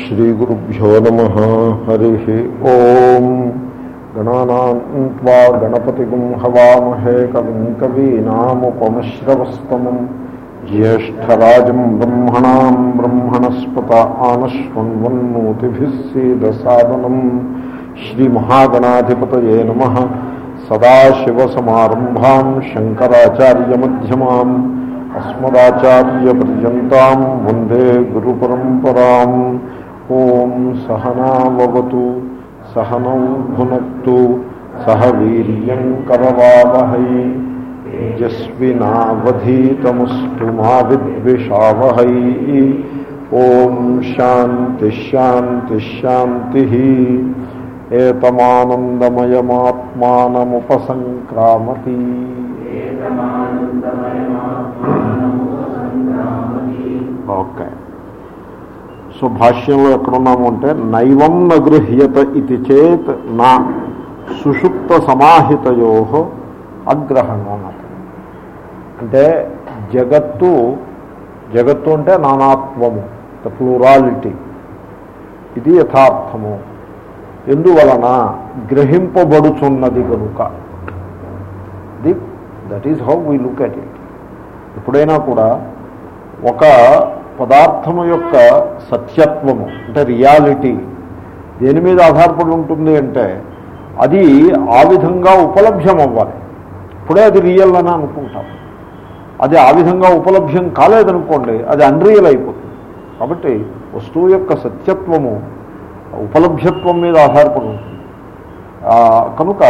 శ్రీగురుభ్యో నమ హరి ఓం గణానాన్వా గణపతిగుం హవామహే కవిం కవీనాముపమశ్రవస్తమం జ్యేష్టరాజం బ్రహ్మణా బ్రహ్మణస్పత ఆనశ్వన్వన్నోతిభిः సీదసాదనం శ్రీమహాగణాధిపతయే నమ సదాశివసమారంభాం శంకరాచార్యమ్యమాం అస్మదాచార్యపర్యంతం వందే గురుపరంపరాం ఓం ॐ सहनावतु सहनौ भुनक्तु सह वीर्यङ्करवावहै यस्विनावधीतमुस्तु मा विद्विषावहै। ॐ शान्तिश्शान्तिश्शान्तिः एतमानन्दमयमात्मानमुपसङ्क्रामति ओके సో భాష్యంలో ఎక్కడున్నాము అంటే నైవం నగృహ్యత ఇది చేత్ నా సుషుప్త సమాహితయో అగ్రహణం అంటే జగత్తు జగత్తు అంటే నానాత్వము ద ప్లూరాలిటీ. ఇది యథార్థము. ఎందువలన గ్రహింపబడుచున్నది కనుక the that is how we look at it. ఎప్పుడైనా కూడా ఒక పదార్థము యొక్క సత్యత్వము అంటే రియాలిటీ దేని మీద ఆధారపడి ఉంటుంది అంటే అది ఆ విధంగా ఉపలభ్యం అవ్వాలి ఇప్పుడే అది రియల్ అని అనుకుంటాం. అది ఆ విధంగా ఉపలభ్యం కాలేదనుకోండి అది అన్రియల్ అయిపోతుంది. కాబట్టి వస్తువు యొక్క సత్యత్వము ఉపలభ్యత్వం మీద ఆధారపడి ఉంటుంది. కనుక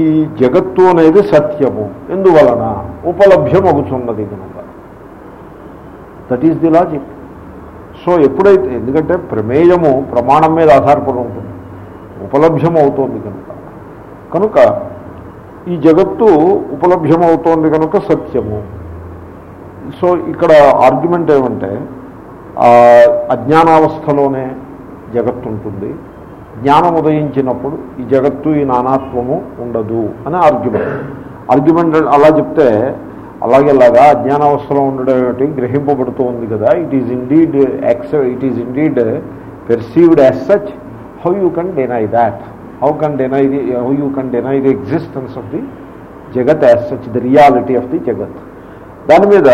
ఈ జగత్తు అనేది సత్యము. ఎందువలన? ఉపలభ్యం అవుతున్నది కనుక. That is the logic so ఎప్పుడైతే ఎందుకంటే ప్రమేయము ప్రమాణం మీద ఆధారపడి ఉంటుంది. ఉపలభ్యం అవుతోంది కనుక. కనుక ఈ జగత్తు ఉపలభ్యం అవుతోంది కనుక సత్యము. సో ఇక్కడ ఆర్గ్యుమెంట్ ఏమంటే అజ్ఞానావస్థలోనే జగత్తు ఉంటుంది జ్ఞానం ఉదయించినప్పుడు ఈ జగత్తు ఈ నానాత్వము ఉండదు అని ఆర్గ్యుమెంట్ ఆర్గ్యుమెంట్ అలా చెప్తే అలాగేలాగా అజ్ఞానావస్థలో ఉండడం ఏమిటి? గ్రహింపబడుతూ ఉంది కదా. It is indeed యాక్సె it is indeed perceived as such how you can deny that how can deny the how you can deny the existence of the jagat as such the reality of the jagat? దాని మీద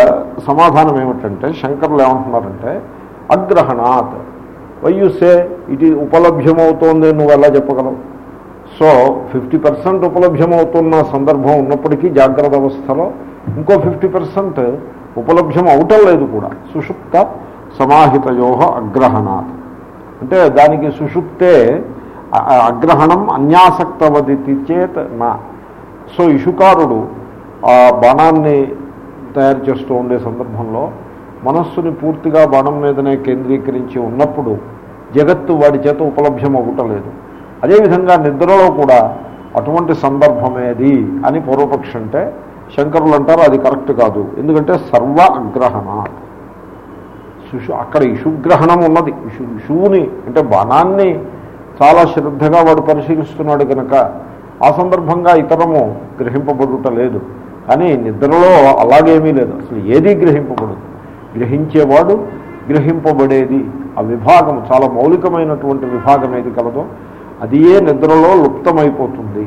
సమాధానం ఏమిటంటే శంకర్లు ఏమంటున్నారంటే అగ్రహణాత్. Why you say it ఇది ఉపలభ్యమవుతోంది? నువ్వు ఎలా చెప్పగలవు? సో ఫిఫ్టీ పర్సెంట్ ఉపలభ్యమవుతున్న సందర్భం ఉన్నప్పటికీ జాగ్రత్త అవస్థలో ఇంకో ఫిఫ్టీ పర్సెంట్ ఉపలభ్యం అవటం లేదు కూడా. సుషుప్త సమాహితయో అగ్రహణాత్. అంటే దానికి సుషుప్తే అగ్రహణం అన్యాసక్తవదితి చేత్ నా సో ఇషుకారుడు ఆ బాణాన్ని తయారు చేస్తూ ఉండే సందర్భంలో మనస్సుని పూర్తిగా బాణం మీదనే కేంద్రీకరించి ఉన్నప్పుడు జగత్తు వాడి చేత ఉపలభ్యం అవ్వటలేదు. అదేవిధంగా నిద్రలో కూడా అటువంటి సందర్భమేది అని పూర్వపక్షి అంటే శంకరులు అంటారు అది కరెక్ట్ కాదు. ఎందుకంటే సర్వ అగ్రహణ శిశు అక్కడ ఇషుగ్రహణం ఉన్నది. ఇషు ఇషువుని అంటే బాణాన్ని చాలా శ్రద్ధగా వాడు పరిశీలిస్తున్నాడు కనుక ఆ సందర్భంగా ఇతరము గ్రహింపబడుట లేదు. కానీ నిద్రలో అలాగేమీ లేదు. అసలు ఏదీ గ్రహింపబడదు. గ్రహించేవాడు గ్రహింపబడేది. ఆ విభాగం చాలా మౌలికమైనటువంటి విభాగం ఏది కలదో అది ఏ నిద్రలో లుప్తమైపోతుంది.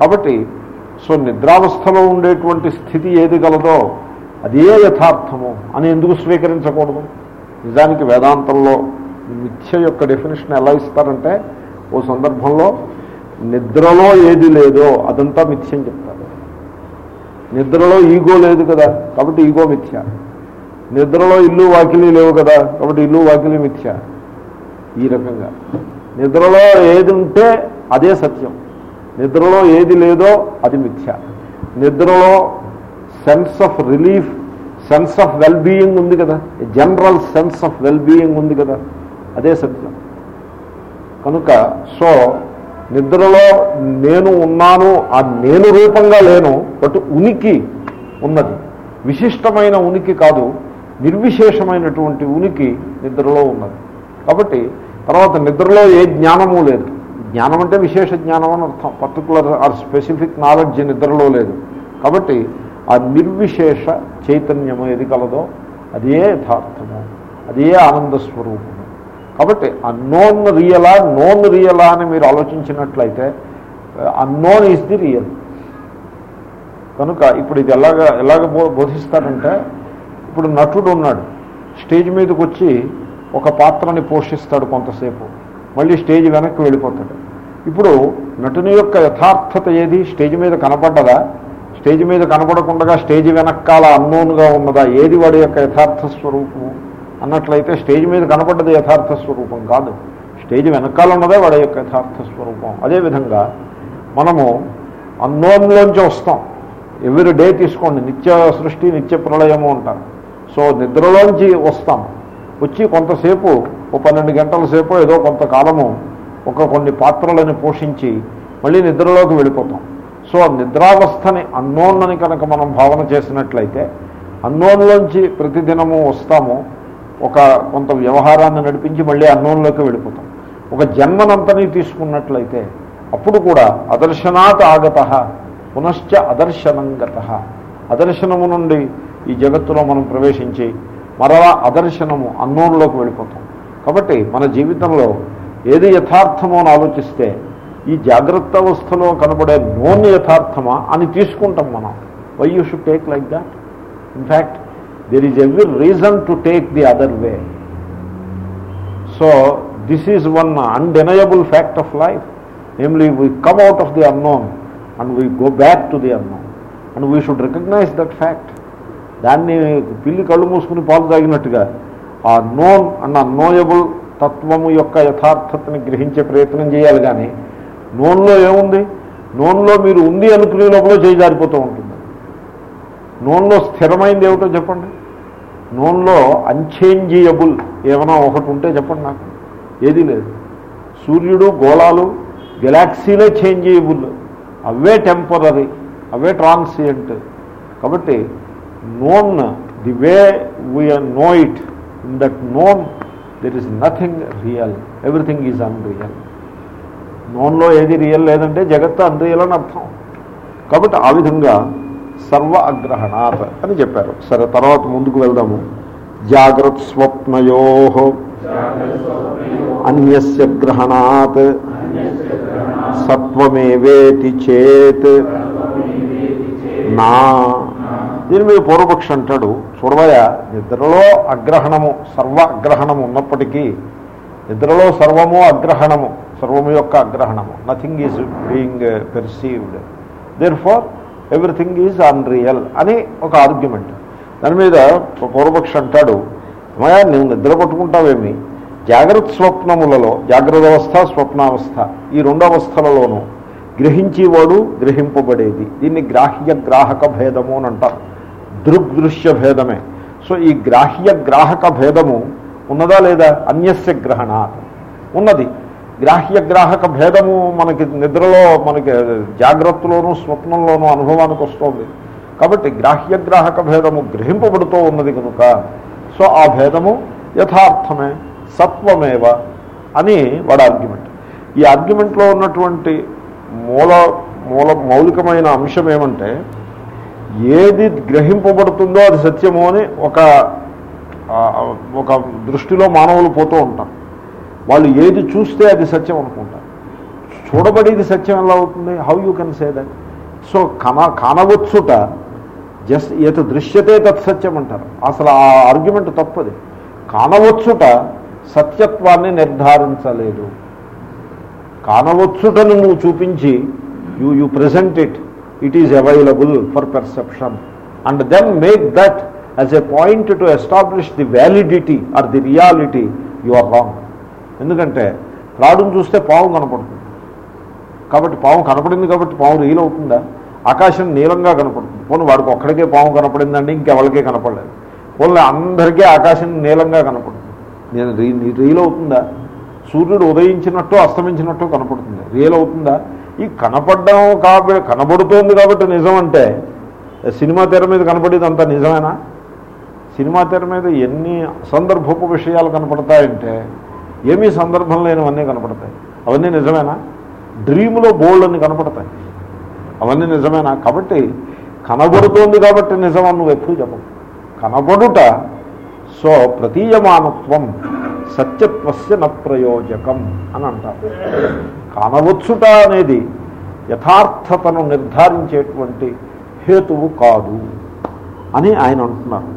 కాబట్టి సో నిద్రావస్థలో ఉండేటువంటి స్థితి ఏది కలదో అదే యథార్థము అని ఎందుకు స్వీకరించకూడదు? నిజానికి వేదాంతంలో మిథ్య యొక్క డెఫినేషన్ ఎలా ఇస్తారంటే ఓ సందర్భంలో నిద్రలో ఏది లేదో అదంతా మిథ్య అని చెప్తారు. నిద్రలో ఈగో లేదు కదా కాబట్టి ఈగో మిథ్య. నిద్రలో ఇల్లు వాకిలి లేవు కదా కాబట్టి ఇల్లు వాకిలి మిథ్య. ఈ రకంగా. నిద్రలో ఏది ఉంటే అదే సత్యం. నిద్రలో ఏది లేదో అది మిథ్య. నిద్రలో sense of relief sense of well being ఉంది కదా. General sense of well being ఉంది కదా. అదే సత్యం. కనుక సో నిద్రలో నేను ఉన్నాను ఆ నేను రూపంగా లేను బట్ ఉనికి ఉన్నది. విశిష్టమైన ఉనికి కాదు నిర్విశేషమైనటువంటి ఉనికి నిద్రలో ఉన్నది. కాబట్టి తర్వాత నిద్రలో ఏ జ్ఞానము లేదు. జ్ఞానం అంటే విశేష జ్ఞానం అని అర్థం. పర్టికులర్ ఆర్ స్పెసిఫిక్ నాలెడ్జ్ నిద్రలో లేదు. కాబట్టి ఆ నిర్విశేష చైతన్యము ఏది కలదో అదే యథార్థము. అదే ఆనంద స్వరూపము. కాబట్టి అన్నోన్ రియలా నోన్ రియలా అని మీరు ఆలోచించినట్లయితే అన్నోన్ ఈజ్ ది రియల్ కనుక ఇప్పుడు ఇది ఎలాగ ఎలాగ బోధిస్తారంటే ఇప్పుడు నటుడు ఉన్నాడు. స్టేజ్ మీదకి వచ్చి ఒక పాత్రని పోషిస్తాడు కొంతసేపు. మళ్ళీ స్టేజ్ వెనక్కి వెళ్ళిపోతాడు. ఇప్పుడు నటుని యొక్క యథార్థత ఏది? స్టేజ్ మీద కనపడ్డదా? స్టేజ్ మీద కనపడకుండా స్టేజ్ వెనకాల అన్నోన్గా ఉన్నదా? ఏది వాడి యొక్క యథార్థ స్వరూపము? అన్నట్లయితే స్టేజ్ మీద కనపడ్డది యథార్థ స్వరూపం కాదు. స్టేజ్ వెనకాల ఉన్నదే వాడి యొక్క యథార్థ స్వరూపం. అదేవిధంగా మనము అన్నోన్లోంచి వస్తాం. ఎవ్రీ డే తీసుకోండి. నిత్య సృష్టి నిత్య ప్రళయము అంటారు. సో నిద్రలోంచి వస్తాం. వచ్చి కొంతసేపు ఓ పన్నెండు గంటల సేపు ఏదో కొంతకాలము ఒక కొన్ని పాత్రలను పోషించి మళ్ళీ నిద్రలోకి వెళ్ళిపోతాం. సో నిద్రావస్థని అన్నోన్ అని కనుక మనం భావన చేసినట్లయితే అన్నోన్లోంచి ప్రతిదినము వస్తాము. ఒక కొంత వ్యవహారాన్ని నడిపించి మళ్ళీ అన్నోన్లోకి వెళ్ళిపోతాం. ఒక జన్మనంతని తీసుకున్నట్లయితే అప్పుడు కూడా అదర్శనాత్ ఆగత పునశ్చ అదర్శనంగత అదర్శనము నుండి ఈ జగత్తులో మనం ప్రవేశించి మరలా అదర్శనము అన్నోన్లోకి వెళ్ళిపోతాం. కాబట్టి మన జీవితంలో ఏది యథార్థమో అని ఆలోచిస్తే ఈ జాగ్రత్త అవస్థలో కనబడే నోన్ యథార్థమా అని తీసుకుంటాం మనం. Why you should take like that in fact there is every reason to take the other way so this is one undeniable fact of life namely we come out of the unknown and we go back to the unknown and we should recognise that fact దాన్ని పిల్లి కళ్ళు మూసుకుని పాలు తాగినట్టుగా ఆ known అన్న అన్నోయబుల్ తత్వము యొక్క యథార్థతని గ్రహించే ప్రయత్నం చేయాలి కానీ నోన్లో ఏముంది? నోన్లో మీరు ఉంది అనుకునే లోపల చేయజారిపోతూ ఉంటుంది. నోన్లో స్థిరమైంది ఏమిటో చెప్పండి. నోన్లో అన్చేంజియబుల్ ఏమైనా ఒకటి ఉంటే చెప్పండి నాకు. ఏదీ లేదు. సూర్యుడు గోళాలు గెలాక్సీలే చేంజియబుల్. అవే టెంపరీ అవే ట్రాన్సియంట్. కాబట్టి known the way we know it. In that known there is nothing real everything is unreal నోన్లో ఏది రియల్ లేదంటే జగత్తు అన్రియల్ అని అర్థం. కాబట్టి ఆ విధంగా సర్వ అగ్రహణాత్ అని చెప్పారు. సరే తర్వాత ముందుకు వెళ్దాము. జాగ్రత్ స్వప్నయో అన్యస్య గ్రహణాత్ సత్వమేవేతి చేత్ నా దీని మీద పూర్వపక్షి అంటాడు చూడవయ నిద్రలో అగ్రహణము సర్వ అగ్రహణము ఉన్నప్పటికీ నిద్రలో సర్వము అగ్రహణము సర్వము యొక్క అగ్రహణము. Nothing is being perceived therefore everything is unreal అని ఒక ఆర్గ్యుమెంట్ దాని మీద పూర్వపక్షి అంటాడు మయా నువ్వు నిద్ర పట్టుకుంటావేమి? జాగ్రత్త స్వప్నములలో జాగ్రత్త అవస్థ స్వప్నావస్థ ఈ రెండు అవస్థలలోనూ గ్రహించేవాడు గ్రహింపబడేది. దీన్ని గ్రాహ్య గ్రాహక భేదము అని అంటారు. దృగ్దృశ్య భేదమే. సో ఈ గ్రాహ్య గ్రాహక భేదము ఉన్నదా లేదా? అన్యస్య గ్రహణాత్. ఉన్నది. గ్రాహ్య గ్రాహక భేదము మనకి నిద్రలో మనకి జాగ్రత్తలోనూ స్వప్నంలోనూ అనుభవానికి వస్తుంది. కాబట్టి గ్రాహ్య గ్రాహక భేదము గ్రహింపబడుతూ ఉన్నది కనుక సో ఆ భేదము యథార్థమే సత్వమేవ అని వాడు ఆర్గ్యుమెంట్ ఈ ఆర్గ్యుమెంట్లో ఉన్నటువంటి మూల మూల మౌలికమైన అంశం ఏమంటే ఏది గ్రహింపబడుతుందో అది సత్యము అని ఒక ఒక దృష్టిలో మానవులు పోతూ ఉంటారు. వాళ్ళు ఏది చూస్తే అది సత్యం అనుకుంటారు. చూడబడేది సత్యం ఎలా అవుతుంది? How you can say that so కన కానవచ్చుట జస్ట్ ఏత దృశ్యతే తత్ సత్యం అంటారు. అసలు ఆ ఆర్గ్యుమెంట్ తప్పది. కానవచ్చుట సత్యత్వాన్ని నిర్ధారించలేదు. కానవచ్చుటను నువ్వు చూపించి you you present it it is available for perception and then make that as a point to establish the validity or the reality you are wrong ఎందుకంటే త్రాడును చూస్తే పాము కనపడుతుంది. కాబట్టి పాము కనపడింది కాబట్టి పాము రియల్ అవుతుందా? ఆకాశం నీలంగా కనపడుతుంది. పోనీ వాడికి ఒక్కడికే పాము కనపడిందండి ఇంకెవరికే కనపడలేదు. పోనీ అందరికీ ఆకాశం నీలంగా కనపడుతుంది. నేను రియల్ అవుతుందా? సూర్యుడు ఉదయించినట్టు అస్తమించినట్టు కనపడుతుంది. రియల్ అవుతుందా? ఈ కనపడడం కాబట్టి కనబడుతోంది కాబట్టి నిజం అంటే సినిమా తెర మీద కనపడేది అంత నిజమేనా? సినిమా తెర మీద ఎన్ని సందర్భపు విషయాలు కనపడతాయంటే ఏమీ సందర్భం లేనివన్నీ కనపడతాయి. అవన్నీ నిజమేనా? డ్రీమ్లో బోల్డ్ అని కనపడతాయి. అవన్నీ నిజమేనా? కాబట్టి కనబడుతోంది కాబట్టి నిజం అని నువ్వు ఎప్పుడు చెప్పవు కనబడుట సో ప్రతీయమానత్వం సత్యత్వస్య న ప్రయోజకం అని అంటారు. కానవచ్చుట అనేది యథార్థతను నిర్ధారించేటువంటి హేతువు కాదు అని ఆయన అంటున్నారు.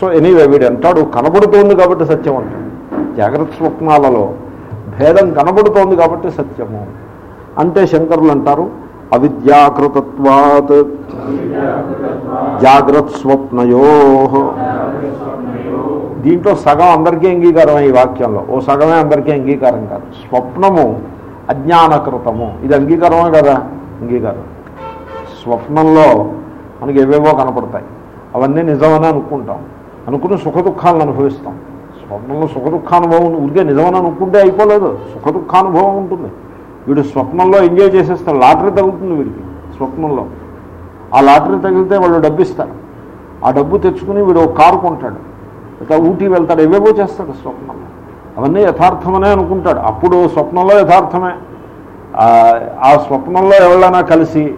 సో ఎనీవే వీడు అంటాడు కనబడుతోంది కాబట్టి సత్యం అంటాడు. జాగ్రత్త స్వప్నాలలో భేదం కనబడుతోంది కాబట్టి సత్యము అంటే శంకరులు అంటారు అవిద్యాకృతత్వాత్. జాగ్రత్త స్వప్నయో. దీంట్లో సగం అందరికీ అంగీకారం ఈ వాక్యంలో. ఓ సగమే అందరికీ అంగీకారం కాదు. స్వప్నము అజ్ఞానకృతము. ఇది అంగీకారమే కదా? అంగీకారం. స్వప్నంలో మనకి ఏవేవో కనపడతాయి. అవన్నీ నిజమని అనుకుంటాం. అనుకుని సుఖ దుఃఖాలను అనుభవిస్తాం. స్వప్నంలో సుఖ దుఃఖానుభవం ఉరికే నిజమని అనుకుంటే అయిపోలేదు. సుఖ దుఃఖానుభవం ఉంటుంది. వీడు స్వప్నంలో ఎంజాయ్ చేసేస్తాడు. లాటరీ తగులుతుంది వీడికి స్వప్నంలో. ఆ లాటరీ తగిలితే వాళ్ళు డబ్బు ఇస్తారు ఆ డబ్బు తెచ్చుకుని వీడు ఒక కారు కొంటాడు. ఇట్లా ఊటీ వెళ్తాడు. ఏవేవో చేస్తాడు స్వప్నంలో. అవన్నీ యథార్థమనే అనుకుంటాడు. అప్పుడు స్వప్నంలో యథార్థమే. ఆ- స్వప్నంలో ఎవరైనా కలిసి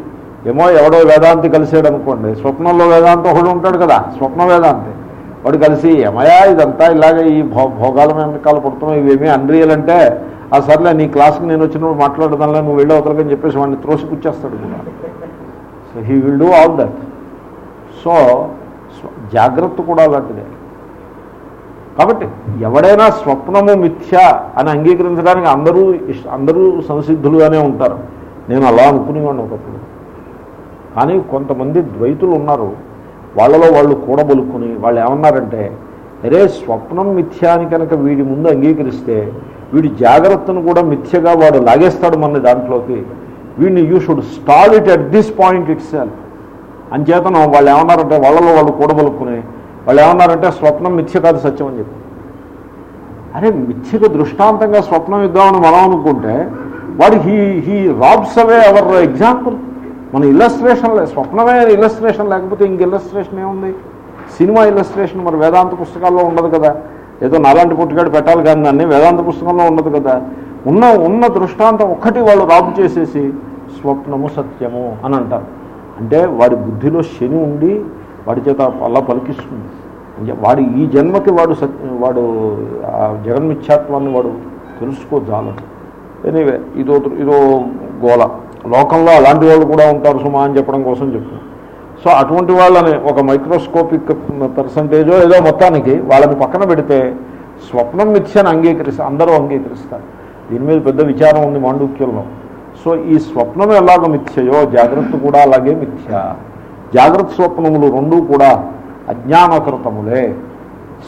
ఏమో ఎవడో వేదాంతి కలిసాడు అనుకోండి స్వప్నంలో వేదాంతి ఒకడు ఉంటాడు కదా స్వప్న వేదాంతి. వాడు కలిసి ఏమయా ఇదంతా ఇలాగ ఈ భో భోగాల వెనకాల పడుతున్నావు ఇవేమీ అన్రియల్ అంటే ఆ సర్లే నీ క్లాస్కి నేను వచ్చినప్పుడు మాట్లాడదానిలో నువ్వు వెళ్ళి అవతలకని చెప్పేసి వాడిని త్రోసిపుచ్చేస్తాడు కూడా. So he will do all that so జాగ్రత్త కూడా అలాంటిదే. కాబట్టి ఎవడైనా స్వప్నము మిథ్య అని అంగీకరించడానికి అందరూ ఇష్- అందరూ సంసిద్ధులుగానే ఉంటారు. నేను అలా అనుకునేవాడిని ఒకప్పుడు. కానీ కొంతమంది ద్వైతులు ఉన్నారు. వాళ్ళలో వాళ్ళు కూడబలుక్కుని వాళ్ళు ఏమన్నారంటే అరే స్వప్నం మిథ్య అని కనుక వీడి ముందు అంగీకరిస్తే వీడి జాగ్రత్తను కూడా మిథ్యగా వాడు లాగేస్తాడు మన దాంట్లోకి. వీడిని you should stall it at this point itself అంచేతను వాళ్ళు ఏమన్నారంటే వాళ్ళలో వాళ్ళు కూడబలుక్కుని వాళ్ళు ఏమన్నారంటే స్వప్నం మిథ్య కాదు సత్యం అని చెప్పి. అరే మిథ్యకు దృష్టాంతంగా స్వప్నం ఇద్దామని మనం అనుకుంటే వాడు he he robs away our example మన ఇల్లస్ట్రేషన్ స్వప్నమే ఇల్లస్ట్రేషన్ లేకపోతే ఇంక ఇల్లస్ట్రేషన్ ఏముంది? సినిమా ఇల్లస్ట్రేషన్ మరి వేదాంత పుస్తకాల్లో ఉండదు కదా. ఏదో నాలాంటి పుట్టుకాడు పెట్టాలి కానీ దాన్ని వేదాంత పుస్తకంలో ఉండదు కదా. ఉన్న ఉన్న దృష్టాంతం ఒక్కటి వాళ్ళు రాబు చేసేసి స్వప్నము సత్యము అని అంటారు. అంటే వాడి బుద్ధిలో శని ఉండి వాడి చేత అలా పలికిస్తుంది. వాడు ఈ జన్మకి వాడు సత్ వాడు ఆ జగన్మిథ్యాత్వాన్ని వాడు తెలుసుకోజాలడు ఎనీవే ఇదో ఇదో గోల. లోకంలో అలాంటి వాళ్ళు కూడా ఉంటారు సుమా అని చెప్పడం కోసం చెప్తున్నాను సో అటువంటి వాళ్ళని ఒక మైక్రోస్కోపిక్ పర్సంటేజో ఏదో మొత్తానికి వాళ్ళని పక్కన పెడితే స్వప్నం మిథ్యని అంగీకరిస్తారు అందరూ అంగీకరిస్తారు. దీని మీద పెద్ద విచారం ఉంది మాండూక్యంలో. సో ఈ స్వప్నం ఎలాగో మిథ్యయో జాగ్రత్త కూడా అలాగే మిథ్య. జాగ్రత్త స్వప్నములు రెండూ కూడా అజ్ఞానకృతములే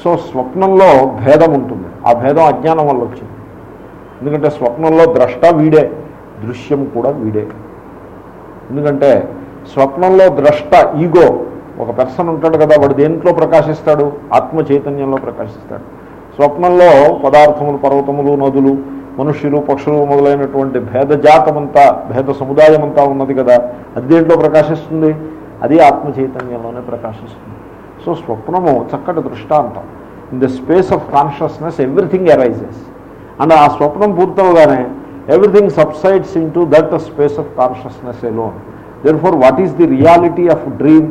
సో స్వప్నంలో భేదం ఉంటుంది. ఆ భేదం అజ్ఞానం వల్ల వచ్చింది. ఎందుకంటే స్వప్నంలో ద్రష్ట వీడే దృశ్యం కూడా వీడే. ఎందుకంటే స్వప్నంలో ద్రష్ట ఈగో ఒక పెర్సన్ ఉంటాడు కదా వాడు దేంట్లో ప్రకాశిస్తాడు? ఆత్మ చైతన్యంలో ప్రకాశిస్తాడు. స్వప్నంలో పదార్థములు పర్వతములు నదులు మనుష్యులు పక్షులు మొదలైనటువంటి భేదజాతమంతా భేద సముదాయం అంతా ఉన్నది కదా అది దేంట్లో ప్రకాశిస్తుంది? అది ఆత్మ చైతన్యంలోనే ప్రకాశిస్తుంది. సో స్వప్నము చక్కటి దృష్టాంతం. In the space of consciousness everything arises and ఆ స్వప్నం పూర్తవగానే everything subsides into that space of consciousness alone therefore what is the reality of dream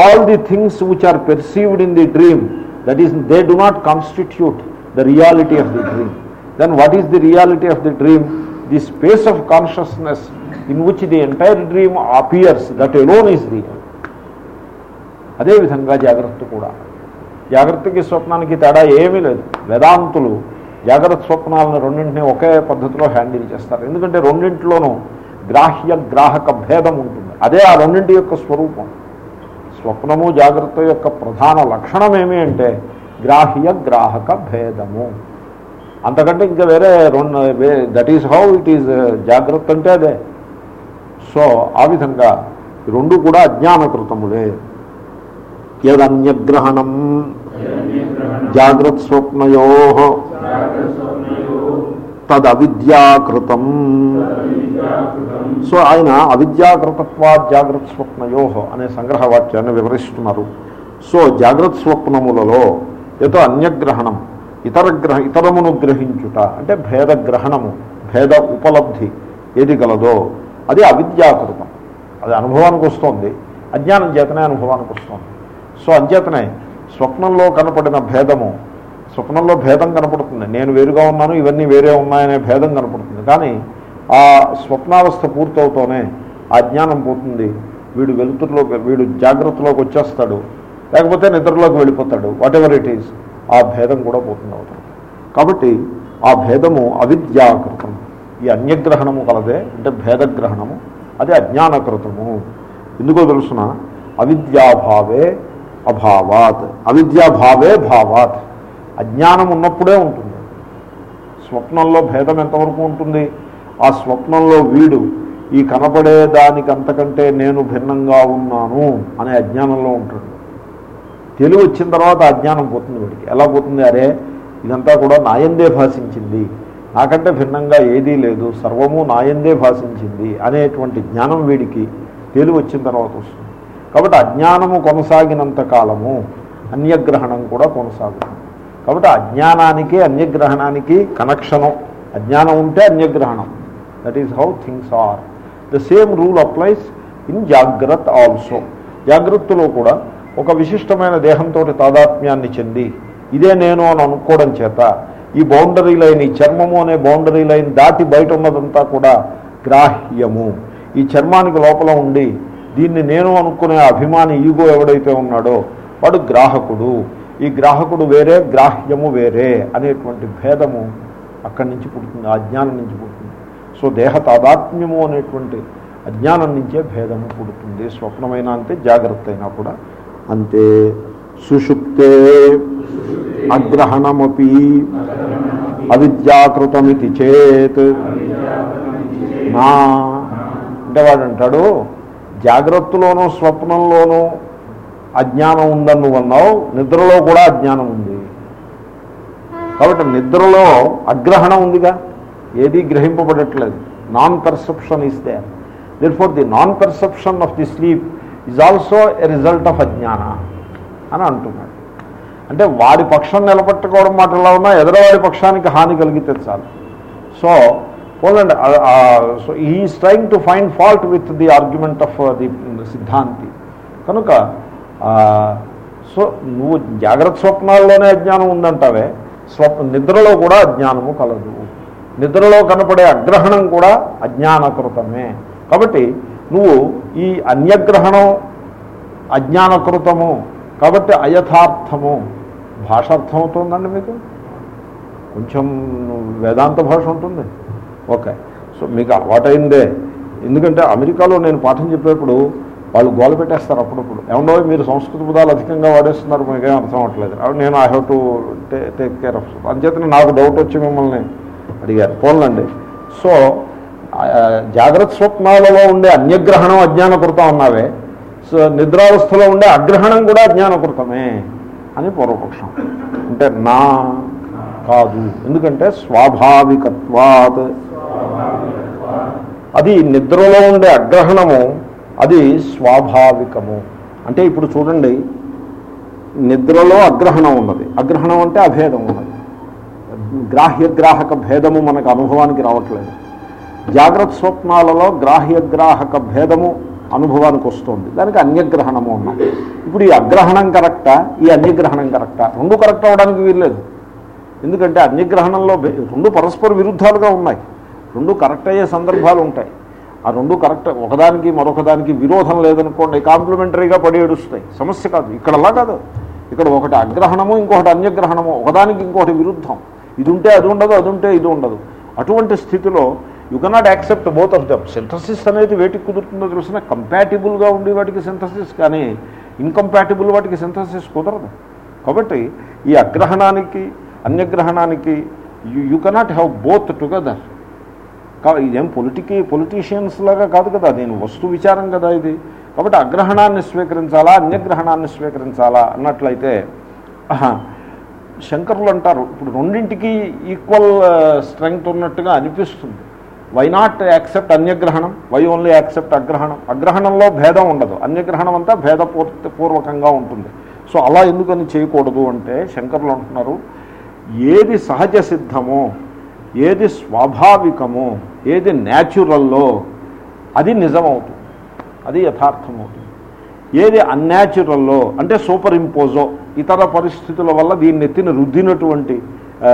all the things which are perceived in the dream that is they do not constitute the reality of the dream then what is the reality of the dream the space of consciousness in which the entire dream appears that alone is real అదేవిధంగా జాగ్రత్త కూడా. జాగ్రత్తకి స్వప్నానికి తేడా ఏమీ లేదు. వేదాంతులు జాగ్రత్త స్వప్నాలను రెండింటినీ ఒకే పద్ధతిలో హ్యాండిల్ చేస్తారు. ఎందుకంటే రెండింటిలోనూ గ్రాహ్య గ్రాహక భేదం ఉంటుంది. అదే ఆ రెండింటి యొక్క స్వరూపం. స్వప్నము జాగ్రత్త యొక్క ప్రధాన లక్షణం ఏమి అంటే గ్రాహ్య గ్రాహక భేదము. అంతకంటే ఇంకా వేరే రెండు that is how it is జాగ్రత్త అంటే అదే. సో ఆ విధంగా రెండు కూడా అజ్ఞానకృతములే. యదన్యగ్రహణం జాగ్రత్త స్వప్నయో తదవిద్యాకృతం. సో ఆయన అవిద్యాకృతత్వా జాగ్రత్త స్వప్నయో అనే సంగ్రహ వాక్యాన్ని వివరిస్తున్నారు. సో జాగ్రత్త స్వప్నములలో ఏదో అన్యగ్రహణం ఇతర గ్రహ ఇతరమును గ్రహించుట అంటే భేద గ్రహణము భేద ఉపలబ్ధి ఏది గలదో అది అవిద్యాకృతం అది అనుభవానికి వస్తుంది. అజ్ఞానం చేతనే అనుభవానికి వస్తుంది. సో అంచేతనే స్వప్నంలో కనపడిన భేదము స్వప్నంలో భేదం కనపడుతుంది. నేను వేరుగా ఉన్నాను ఇవన్నీ వేరే ఉన్నాయనే భేదం కనపడుతుంది. కానీ ఆ స్వప్నావస్థ పూర్తవుతూనే ఆ జ్ఞానం పోతుంది. వీడు వెలుతురులోకి వీడు జాగ్రత్తలోకి వచ్చేస్తాడు. లేకపోతే నిద్రలోకి వెళ్ళిపోతాడు. వాట్ ఎవర్ ఇట్ ఈస్ ఆ భేదం కూడా పోతుంది అవుతుంది కాబట్టి ఆ భేదము అవిద్యాకృతం. ఈ అన్యగ్రహణము కలదే అంటే భేదగ్రహణము అది అజ్ఞానకృతము. ఎందుకో తెలుసిన? అవిద్యాభావే అభావాత్. అవిద్యాభావే భావాత్. అజ్ఞానం ఉన్నప్పుడే ఉంటుంది. స్వప్నంలో భేదం ఎంతవరకు ఉంటుంది? ఆ స్వప్నంలో వీడు ఈ కనపడే దానికంతకంటే నేను భిన్నంగా ఉన్నాను అనే అజ్ఞానంలో ఉంటాడు. తెలివి వచ్చిన తర్వాత అజ్ఞానం పోతుంది వీడికి. ఎలా పోతుంది? అరే ఇదంతా కూడా నాయందే భాషించింది. నాకంటే భిన్నంగా ఏదీ లేదు సర్వము నాయందే భాషించింది అనేటువంటి జ్ఞానం వీడికి తెలివి వచ్చిన తర్వాత వస్తుంది. కాబట్టి అజ్ఞానము కొనసాగినంత కాలము అన్యగ్రహణం కూడా కొనసాగుతుంది. కాబట్టి అజ్ఞానానికి అన్యగ్రహణానికి కనెక్షను. అజ్ఞానం ఉంటే అన్యగ్రహణం. That is how things are the same rule applies in జాగ్రత్త ఆల్సో జాగ్రత్తలో కూడా ఒక విశిష్టమైన దేహంతో తాదాత్మ్యాన్ని చెంది ఇదే నేను అని అనుకోవడం చేత ఈ బౌండరీ లైన్ ఈ చర్మము అనే బౌండరీ లైన్ దాటి బయట ఉన్నదంతా కూడా గ్రాహ్యము. ఈ చర్మానికి లోపల ఉండి దీన్ని నేను అనుకునే అభిమాని ఈగో ఎవడైతే ఉన్నాడో వాడు గ్రాహకుడు. ఈ గ్రాహకుడు వేరే గ్రాహ్యము వేరే అనేటువంటి భేదము అక్కడి నుంచి పుడుతుంది ఆ అజ్ఞానం నుంచి పుడుతుంది. సో దేహ తాదాత్మ్యము అనేటువంటి అజ్ఞానం నుంచే భేదము పుడుతుంది. స్వప్నమైన అంతే జాగ్రత్త అయినా కూడా అంతే. సుషుప్తే అగ్రహణమపి అవిద్యాకృతమితి చేత్ నా అంటే వాడు అంటాడు జాగ్రత్తలోనూ స్వప్నంలోనూ అజ్ఞానం ఉందని నువ్వు అన్నావు నిద్రలో కూడా అజ్ఞానం ఉంది. కాబట్టి నిద్రలో అగ్రహణం ఉందిగా ఏది గ్రహింపబడట్లేదు. నాన్ పర్సెప్షన్ ఇస్తే for the non perception of the sleep is also a result of అజ్ఞాన అని అంటున్నాడు. అంటే వాడి పక్షం నిలబెట్టుకోవడం మాట ఉన్నా ఎదరవాడి పక్షానికి హాని కలిగితే చాలు. సో పోలండి సో ఈ trying to find fault with the argument of the siddhanti కనుక సో నువ్వు జాగ్రత్త స్వప్నాల్లోనే అజ్ఞానం ఉందంటావే స్వప్న నిద్రలో కూడా అజ్ఞానము కలదు. నిద్రలో కనపడే అగ్రహణం కూడా అజ్ఞానకృతమే. కాబట్టి నువ్వు ఈ అన్యగ్రహణం అజ్ఞానకృతము కాబట్టి అయథార్థము భాష అర్థమవుతుందండి మీకు? కొంచెం వేదాంత భాష ఉంటుంది. ఓకే. సో మీకు అలవాటైందే. ఎందుకంటే అమెరికాలో నేను పాఠం చెప్పేప్పుడు వాళ్ళు గోల పెట్టేస్తారు అప్పుడప్పుడు. ఏమన్నా మీరు సంస్కృత పదాలు అధికంగా వాడేస్తున్నారు మీకేం అర్థం అవ్వట్లేదు. నేను I have to take care of అంచేతనే నాకు డౌట్ వచ్చి మిమ్మల్ని అడిగారు. ఫోన్లండి సో జాగ్రత్త స్వప్నాలలో ఉండే అన్యగ్రహణం అజ్ఞానకృతం అన్నావే. నిద్రావస్థలో ఉండే అగ్రహణం కూడా జ్ఞానకృతమే అని పూర్వపక్షం. అంటే నా కాదు. ఎందుకంటే స్వాభావికత్వాత్. అది నిద్రలో ఉండే అగ్రహణము అది స్వాభావికము. అంటే ఇప్పుడు చూడండి నిద్రలో అగ్రహణం ఉన్నది. అగ్రహణం అంటే అభేదం ఉన్నది. గ్రాహ్యగ్రాహక భేదము మనకు అనుభవానికి రావట్లేదు. జాగ్రత్త స్వప్నాలలో గ్రాహ్యగ్రాహక భేదము అనుభవానికి వస్తుంది. దానికి అన్యగ్రహణము అన్నాం. ఇప్పుడు ఈ అగ్రహణం కరెక్టా? ఈ అన్యగ్రహణం కరెక్టా? రెండు కరెక్ట్ అవ్వడానికి వీల్లేదు. ఎందుకంటే అన్యగ్రహణంలో రెండు పరస్పర విరుద్ధాలుగా ఉన్నాయి. రెండు కరెక్ట్ అయ్యే సందర్భాలు ఉంటాయి. ఆ రెండు కరెక్ట్ ఒకదానికి మరొకదానికి విరోధం లేదనుకోండి కాంప్లిమెంటరీగా పడి ఏడుస్తాయి. సమస్య కాదు. ఇక్కడలా కాదు. ఇక్కడ ఒకటి అగ్రహణము ఇంకొకటి అన్యగ్రహణము. ఒకదానికి ఇంకొకటి విరుద్ధం. ఇది ఉంటే అది ఉండదు అది ఉంటే ఇది ఉండదు. అటువంటి స్థితిలో you cannot accept both of them synthesis అనేది వేటికి కుదురుతుందో తెలిసిన కంపాటిబుల్గా ఉండే వాటికి సింథసిస్ కానీ ఇన్కంపాటిబుల్ వాటికి సింథసిస్ కుదరదు. కాబట్టి ఈ అగ్రహణానికి అన్యగ్రహణానికి you you cannot have both together కా- ఇదేం పొలిటికి పొలిటీషియన్స్ లాగా కాదు కదా నేను వస్తు విచారం కదా ఇది. కాబట్టి అగ్రహణాన్ని స్వీకరించాలా అన్యగ్రహణాన్ని స్వీకరించాలా అన్నట్లయితే ఆహా, శంకరులు అంటారు ఇప్పుడు రెండింటికి ఈక్వల్ స్ట్రెంగ్త్ uh, ఉన్నట్టుగా అనిపిస్తుంది. వై నాట్ యాక్సెప్ట్ అన్యగ్రహణం? వై ఓన్లీ యాక్సెప్ట్ అగ్రహణం? అగ్రహణంలో భేదం ఉండదు. అన్యగ్రహణం అంతా భేదపూర్తి పూర్వకంగా ఉంటుంది. సో అలా ఎందుకని చేయకూడదు అంటే శంకర్లు అంటున్నారు ఏది సహజ సిద్ధమో ఏది స్వాభావికమో ఏది న్యాచురల్లో అది నిజమవుతుంది. అది యథార్థమవుతుంది. ఏది అన్యాచురల్లో అంటే సూపర్ ఇంపోజో ఇతర పరిస్థితుల వల్ల దీన్ని ఎత్తిన రుద్దినటువంటి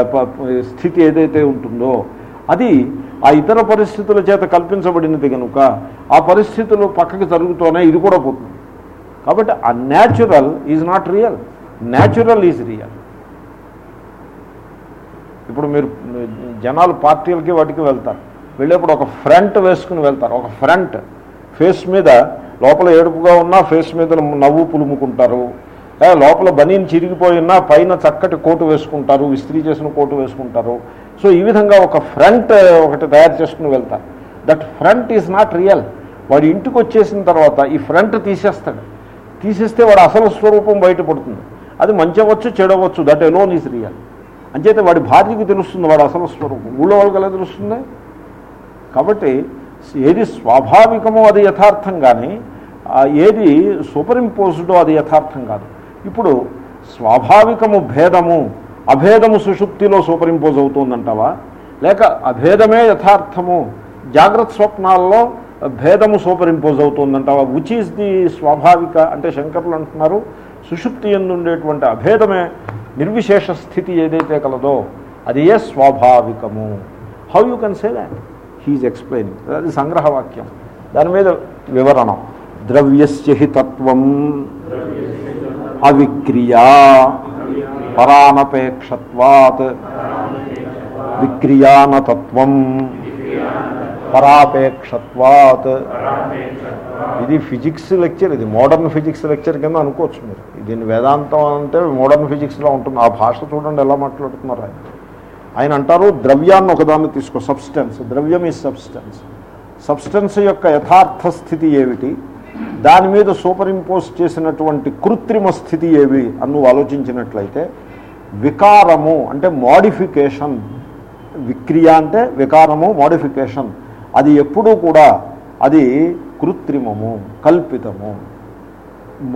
ప- స్థితి ఏదైతే ఉంటుందో అది ఆ ఇతర పరిస్థితుల చేత కల్పించబడినది కనుక ఆ పరిస్థితులు పక్కకి జరుగుతూనే ఇది కూడా పోతుంది. కాబట్టి unnatural is not real natural is real ఇప్పుడు మీరు జనాలు పార్టీలకి వాటికి వెళ్తారు. వెళ్ళేప్పుడు ఒక ఫ్రంట్ వేసుకుని వెళ్తారు. ఒక ఫ్రంట్. ఫేస్ మీద లోపల ఏడుపుగా ఉన్నా ఫేస్ మీద నవ్వు పులుముకుంటారు. లోపల బనీన్ చిరిగిపోయినా పైన చక్కటి కోటు వేసుకుంటారు ఇస్త్రీ చేసిన కోటు వేసుకుంటారు. సో ఈ విధంగా ఒక ఫ్రంట్ ఒకటి తయారు చేసుకుని వెళ్తారు. That front is not real వాడి ఇంటికి వచ్చేసిన తర్వాత ఈ ఫ్రంట్ తీసేస్తాడు. తీసేస్తే వాడు అసలు స్వరూపం బయటపడుతుంది. అది మంచి అవ్వచ్చు చెడవచ్చు దట్ ఎలోన్ ఈజ్ రియల్ అంచేతే వాడి భార్యకి తెలుస్తుంది వాడు అసలు స్వరూపం. ఊళ్ళో వాళ్ళకి ఎలా తెలుస్తుంది? కాబట్టి ఏది స్వాభావికమో అది యథార్థం కానీ ఏది సూపర్ ఇంపోజ్డో అది యథార్థం కాదు. ఇప్పుడు స్వాభావికము భేదము అభేదము సుషుప్తిలో సూపర్ ఇంపోజ్ అవుతుందంటావా లేక అభేదమే యథార్థము జాగ్రత్త స్వప్నాల్లో భేదము సూపర్ ఇంపోజ్ అవుతుందంటావా విచ్ ఈజ్ ది స్వాభావిక అంటే శంకర్లు అంటున్నారు సుషుప్తి ఎందుండేటువంటి అభేదమే నిర్విశేష స్థితి ఏదైతే కలదో అది ఏ స్వాభావికము? How you can say that he's explaining అది సంగ్రహవాక్యం. దాని మీద వివరణం. ద్రవ్యస్య హి తత్వం. అవిక్రియా పరానపేక్షత్వాత్ విక్రియానతత్వం పరాపేక్షత్వాత్ ఇది ఫిజిక్స్ లెక్చర్ ఇది మోడర్న్ ఫిజిక్స్ లెక్చర్ కింద అనుకోవచ్చు మీరు. దీన్ని వేదాంతం అంటే మోడర్న్ ఫిజిక్స్లో ఉంటుంది. ఆ భాష చూడండి ఎలా మాట్లాడుతున్నారు ఆయన. ఆయన అంటారు ద్రవ్యాన్ని ఒకదాన్ని తీసుకో సబ్స్టెన్స్. ద్రవ్యం ఈ సబ్స్టెన్స్ సబ్స్టెన్స్ యొక్క యథార్థ స్థితి ఏమిటి? దాని మీద సూపర్ ఇంపోజ్ చేసినటువంటి కృత్రిమ స్థితి ఏవి అని నువ్వు ఆలోచించినట్లయితే వికారము అంటే మోడిఫికేషన్ విక్రియ అంటే వికారము మోడిఫికేషన్ అది ఎప్పుడూ కూడా అది కృత్రిమము కల్పితము.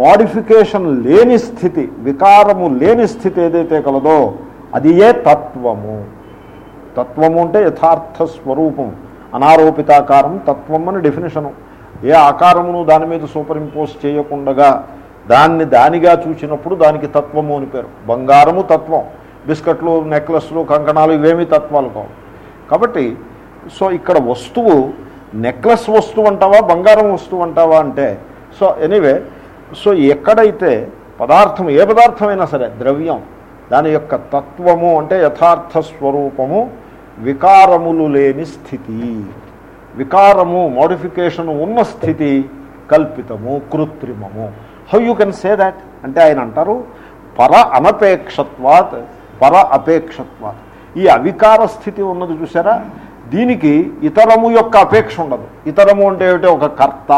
మోడిఫికేషన్ లేని స్థితి వికారము లేని స్థితి ఏదైతే కలదో అది ఏ తత్వము. తత్వము అంటే యథార్థ స్వరూపం అనారోపితాకారం తత్వం అని డెఫినేషను ఏ ఆకారమును దాని మీద సూపర్ ఇంపోజ్ చేయకుండగా దాన్ని దానిగా చూసినప్పుడు దానికి తత్వము అని పేరు. బంగారము తత్వం బిస్కెట్లు నెక్లెస్లు కంకణాలు ఇవేమీ తత్వాలు కావు. కాబట్టి సో ఇక్కడ వస్తువు నెక్లెస్ వస్తువు అంటావా బంగారం వస్తువు అంటావా అంటే సో ఎనీవే సో ఎక్కడైతే పదార్థం ఏ పదార్థమైనా సరే ద్రవ్యం దాని యొక్క తత్వము అంటే యథార్థ స్వరూపము వికారములు లేని స్థితి. వికారము మోడిఫికేషన్ ఉన్న స్థితి కల్పితము కృత్రిమము. How you can say that అంటే ఆయన అంటారు పర అనపేక్షత్వాత్ పర అపేక్షత్వాత్. ఈ అవికార స్థితి ఉన్నది చూసారా దీనికి ఇతరము యొక్క అపేక్ష ఉండదు. ఇతరము అంటే ఏమిటో? ఒక కర్త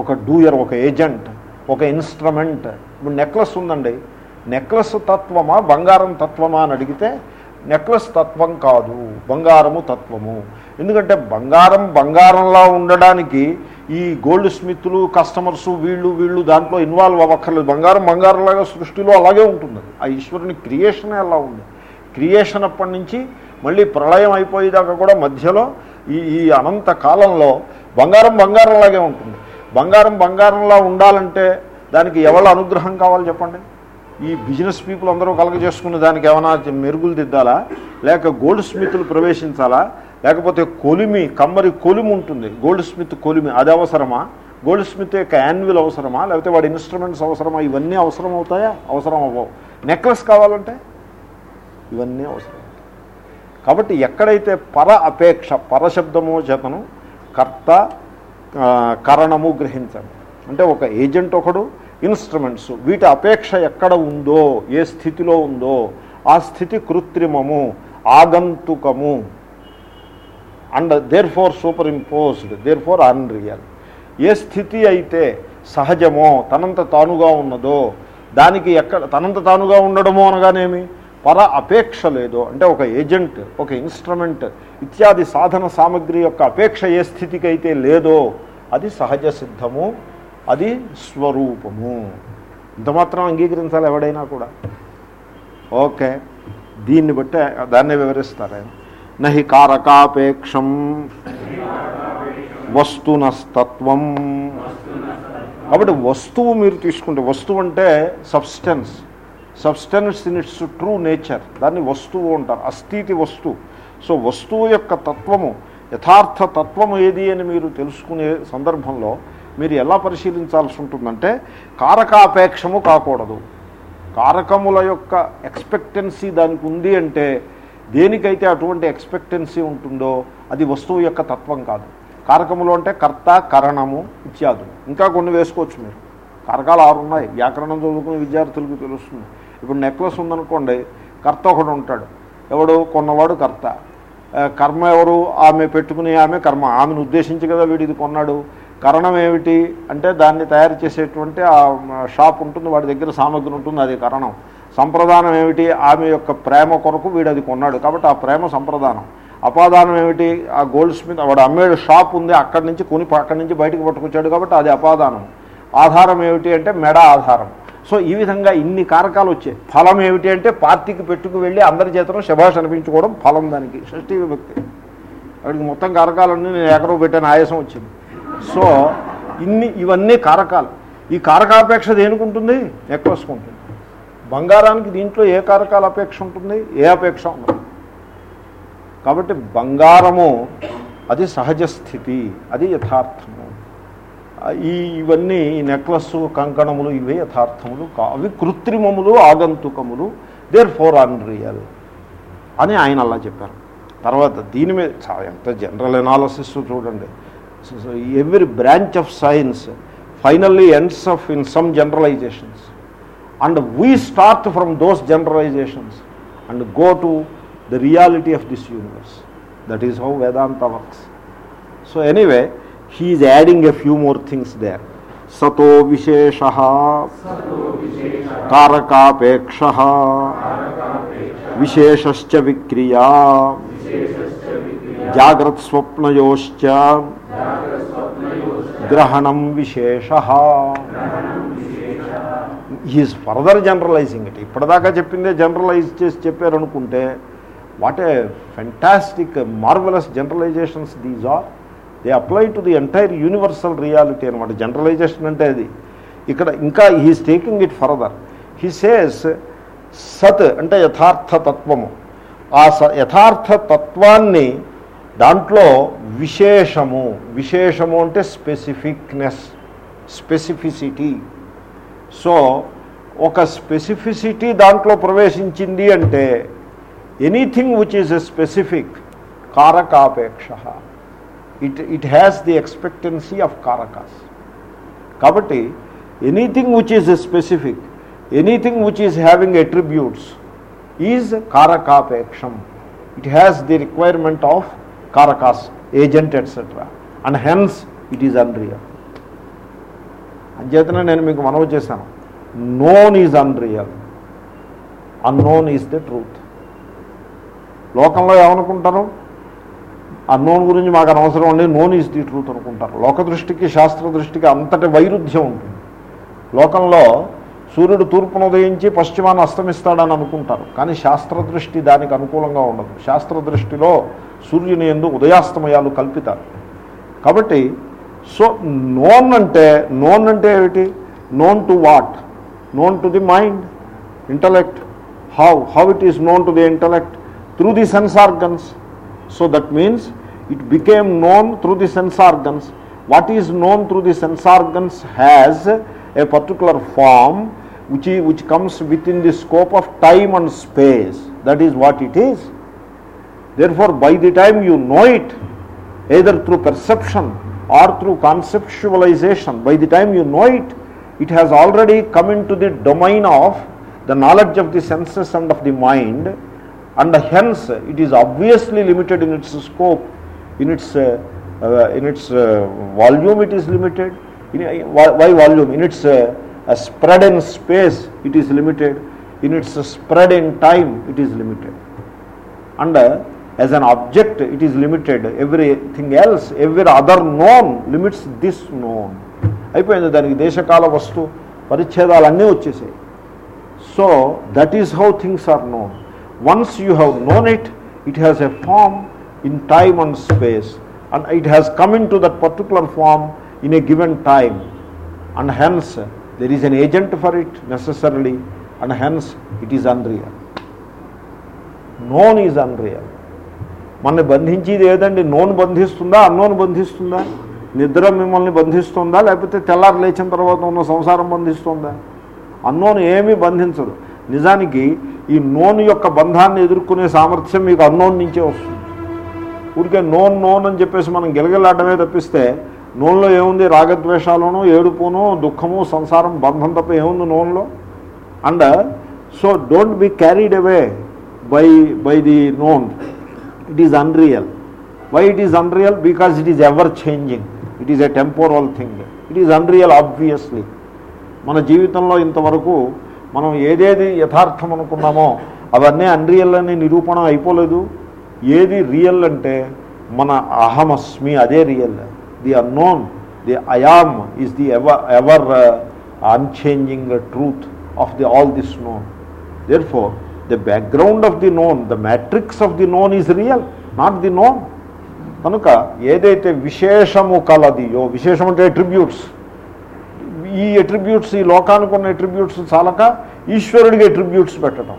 ఒక డూయర్ ఒక ఏజెంట్ ఒక ఇన్స్ట్రుమెంట్ ఇప్పుడు నెక్లెస్ ఉందండి. నెక్లెస్ తత్వమా? బంగారం తత్వమా అని అడిగితే నెక్లెస్ తత్వం కాదు. బంగారము తత్వము. ఎందుకంటే బంగారం బంగారంలా ఉండడానికి ఈ గోల్డ్ స్మిత్లు కస్టమర్స్ వీళ్ళు వీళ్ళు దాంట్లో ఇన్వాల్వ్ అవ్వక్కర్లేదు. బంగారం బంగారంలాగా సృష్టిలో అలాగే ఉంటుంది. ఆ ఈశ్వరుని క్రియేషనే అలా ఉంది. క్రియేషన్ అప్పటి నుంచి మళ్ళీ ప్రళయం అయిపోయేదాకా కూడా మధ్యలో ఈ ఈ అనంత కాలంలో బంగారం బంగారంలాగే ఉంటుంది. బంగారం బంగారంలా ఉండాలంటే దానికి ఎవరి అనుగ్రహం కావాలి చెప్పండి? ఈ బిజినెస్ పీపుల్ అందరూ కలగ దానికి ఏమైనా మెరుగులు దిద్దాలా? లేక గోల్డ్ స్మిత్లు ప్రవేశించాలా? లేకపోతే కొలిమి కమ్మరి కొలిమి ఉంటుంది. గోల్డ్ స్మిత్ కొలిమి అది అవసరమా? గోల్డ్ స్మిత్ యొక్క యాన్యువల్ అవసరమా? లేకపోతే వాడి ఇన్స్ట్రుమెంట్స్ అవసరమా? ఇవన్నీ అవసరం అవుతాయా? అవసరం అవ్వవు. నెక్లెస్ కావాలంటే ఇవన్నీ అవసరం కాబట్టి ఎక్కడైతే పర అపేక్ష పరశబ్దమో చేతను కర్త కరణము గ్రహించండి. అంటే ఒక ఏజెంట్ ఒకడు ఇన్స్ట్రుమెంట్స్ వీటి అపేక్ష ఎక్కడ ఉందో ఏ స్థితిలో ఉందో ఆ స్థితి కృత్రిమము ఆగంతుకము. And therefore superimposed therefore unreal ఏ స్థితి అయితే సహజమో తనంత తానుగా ఉన్నదో దానికి ఎక్కడ తనంత తానుగా ఉండడమో అనగానేమి? పర అపేక్ష లేదో అంటే ఒక ఏజెంట్ ఒక ఇన్స్ట్రుమెంట్ ఇత్యాది సాధన సామగ్రి యొక్క అపేక్ష ఏ స్థితికి అయితే లేదో అది సహజ సిద్ధము అది స్వరూపము. ఇంత మాత్రం అంగీకరించాలి ఎవడైనా కూడా. ఓకే. దీన్ని బట్టి దాన్ని వివరిస్తారు ఆయన నహి కారకాపేక్షం వస్తునస్తత్వం. కాబట్టి వస్తువు మీరు తీసుకుంటే వస్తువు అంటే substance. Substance in its true nature. దాన్ని వస్తువు అంటారు అస్థితి వస్తువు సో వస్తువు యొక్క తత్వము యథార్థ తత్వము ఏది అని మీరు తెలుసుకునే సందర్భంలో మీరు ఎలా పరిశీలించాల్సి ఉంటుందంటే కారకాపేక్షము కాకూడదు. కారకముల యొక్క ఎక్స్పెక్టెన్సీ దానికి ఉంది అంటే దేనికైతే అటువంటి ఎక్స్పెక్టెన్సీ ఉంటుందో అది వస్తువు యొక్క తత్వం కాదు. కారకములు అంటే కర్త కరణము ఇత్యాదు ఇంకా కొన్ని వేసుకోవచ్చు మీరు. కారకాలు ఆరు ఉన్నాయి. వ్యాకరణం చదువుకునే విద్యార్థులకు తెలుస్తుంది. ఇప్పుడు నెక్లెస్ ఉందనుకోండి కర్త ఒకడు ఉంటాడు. ఎవడు? కొన్నవాడు కర్త. కర్మ ఎవరు? ఆమె పెట్టుకునే ఆమె కర్మ. ఆమెను ఉద్దేశించి కదా వీడు ఇది కొన్నాడు? కరణం ఏమిటి అంటే దాన్ని తయారు చేసేటువంటి ఆ షాప్ ఉంటుంది వాడి దగ్గర సామగ్రి ఉంటుంది అది కరణం. సంప్రదానం ఏమిటి? ఆమె యొక్క ప్రేమ కొరకు వీడు అది కొన్నాడు. కాబట్టి ఆ ప్రేమ సంప్రదానం. అపాదానం ఏమిటి? ఆ గోల్డ్ స్మిత్ వాడు అమ్మేడు షాప్ ఉంది అక్కడి నుంచి కొని అక్కడి నుంచి బయటకు పట్టుకొచ్చాడు కాబట్టి అది అపాదానం. ఆధారం ఏమిటి అంటే మెడ ఆధారం. సో ఈ విధంగా ఇన్ని కారకాలు వచ్చాయి. ఫలం ఏమిటి అంటే పార్టీకి పెట్టుకు వెళ్ళి అందరి చేతను శభాష్ అనిపించుకోవడం ఫలం దానికి షష్ఠీ విభక్తి. అక్కడికి మొత్తం కారకాలన్నీ నేను ఎకరో పెట్టాను ఆయాసం వచ్చింది. సో ఇన్ని ఇవన్నీ కారకాలు. ఈ కారకాపేక్ష దేనికి ఉంటుంది బంగారానికి దీంట్లో ఏ కారకాల అపేక్ష ఉంటుంది? ఏ అపేక్ష ఉండదు. కాబట్టి బంగారము అది సహజ స్థితి అది యథార్థము. ఈ ఇవన్నీ ఈ నెక్లెస్ కంకణములు ఇవే యథార్థములు కా అవి కృత్రిమములు ఆగంతుకములు దేర్ ఫోర్ ఆన్ రియల్ అని ఆయన అలా చెప్పారు. తర్వాత దీని మీద ఎంత జనరల్ ఎనాలసిస్ చూడండి. Every branch of science finally ends of in some generalisations and we start from those generalisations and go to the reality of this universe that is how Vedanta works so anyway he's adding a few more things there సతో విశేష కారకాపేక్ష విశేషశ్చ విక్రియా జాగ్రత్త స్వప్నయోశ్చ గ్రహణం విశేష. Is further generalizing it. ఇప్పటిదాకా చెప్పిందే జనరలైజ్ చేసి చెప్పారనుకుంటే what a fantastic marvellous generalizations these are. They apply to the entire universal reality అనమాట జనరలైజేషన్ అంటే అది. ఇక్కడ ఇంకా he's taking it further. He says sat అంటే యథార్థ తత్వము ఆ స యథార్థ తత్వాన్ని దాంట్లో విశేషము విశేషము అంటే స్పెసిఫిక్నెస్ స్పెసిఫిసిటీ. సో ఒక స్పెసిఫిసిటీ దాంట్లో ప్రవేశించింది అంటే anything which is a specific కారకాపేక్ష. It it has the expectancy of కారకాస్. కాబట్టి anything which is a specific anything which is having attributes is కారకాపేక్షం. It has the requirement of కారకాస్ agent etcetera and hence it is unreal అంచేతనే నేను మీకు మనవి చేశాను. Known is unreal unknown is the truth లోకంలో ఏమనుకుంటారు? Unknown గురించి మాకు అనవసరం అండి. నోన్ ఈజ్ ది ట్రూత్ అనుకుంటారు. లోక దృష్టికి శాస్త్ర దృష్టికి అంతటి వైరుధ్యం ఉంటుంది. లోకంలో సూర్యుడు తూర్పును ఉదయించి పశ్చిమాన్ని అస్తమిస్తాడని అనుకుంటారు. కానీ శాస్త్ర దృష్టి దానికి అనుకూలంగా ఉండదు. శాస్త్ర దృష్టిలో సూర్యుని ఎందు ఉదయాస్తమయాలు కల్పితారు. కాబట్టి సో నోన్ అంటే నోన్ అంటే ఏమిటి? Known to what? Known to the mind intellect. How? How it is known to the intellect? Through the sense organs. So that means it became known through the sense organs. What is known through the sense organs a particular form which, i- which comes within the scope of time and space. That is what it is. Therefore, by the time you know it, either through perception or through conceptualization, by the time you know it, it has already come into the domain of the knowledge of the senses and of the mind, and hence it is obviously limited in its scope, in its uh, uh, in its uh, volume it is limited. In, why, why volume? In its a spread in space it is limited. In its spread in time it is limited. And uh, as an object it is limited. Everything else, every other known limits this known. అయిపోయింది దానికి దేశకాల వస్తు పరిచ్ఛేదాలు అన్నీ వచ్చేసాయి so that is how things are known once you have known it it has a form in time and space and it has come into that particular form in a given time and hence there is an agent for it necessarily and hence it is unreal known is unreal మనల్ని బంధించేది ఏదండి? Known బంధిస్తుందా? Unknown బంధిస్తుందా? నిద్ర మిమ్మల్ని బంధిస్తుందా? లేకపోతే తెల్లారు లేచిన తర్వాత ఉన్న సంసారం బంధిస్తుందా? అన్నోన్ ఏమీ బంధించదు. నిజానికి ఈ నోన్ యొక్క బంధాన్ని ఎదుర్కొనే సామర్థ్యం మీకు అన్నోన్ నుంచే వస్తుంది. ఊరికే నోన్ నోన్ అని చెప్పేసి మనం గెలగలాడమే తప్పిస్తే నూనెలో ఏముంది? రాగద్వేషాలను ఏడుపును దుఃఖము సంసారం బంధం తప్ప ఏముంది నూనెలో and so don't be carried away by by the known. It is unreal why it is unreal because it is ever changing it is a temporal thing it is unreal obviously మన జీవితంలో ఇంతవరకు మనం ఏదేది యథార్థం అనుకున్నామో అవన్నీ unreal అనే నిరూపణ అయిపోలేదు. ఏది రియల్ అంటే మన అహమస్మి అదే real the unknown the I am is the ever ever unchanging truth of the all this known therefore the background of the known the matrix of the known is real not the known కనుక ఏదైతే విశేషము కలదియో విశేషం అంటే attributes ఈ attributes ఈ లోకానికి ఉన్న అట్రిబ్యూట్స్ చాలక ఈశ్వరుడికి అట్రిబ్యూట్స్ పెట్టడం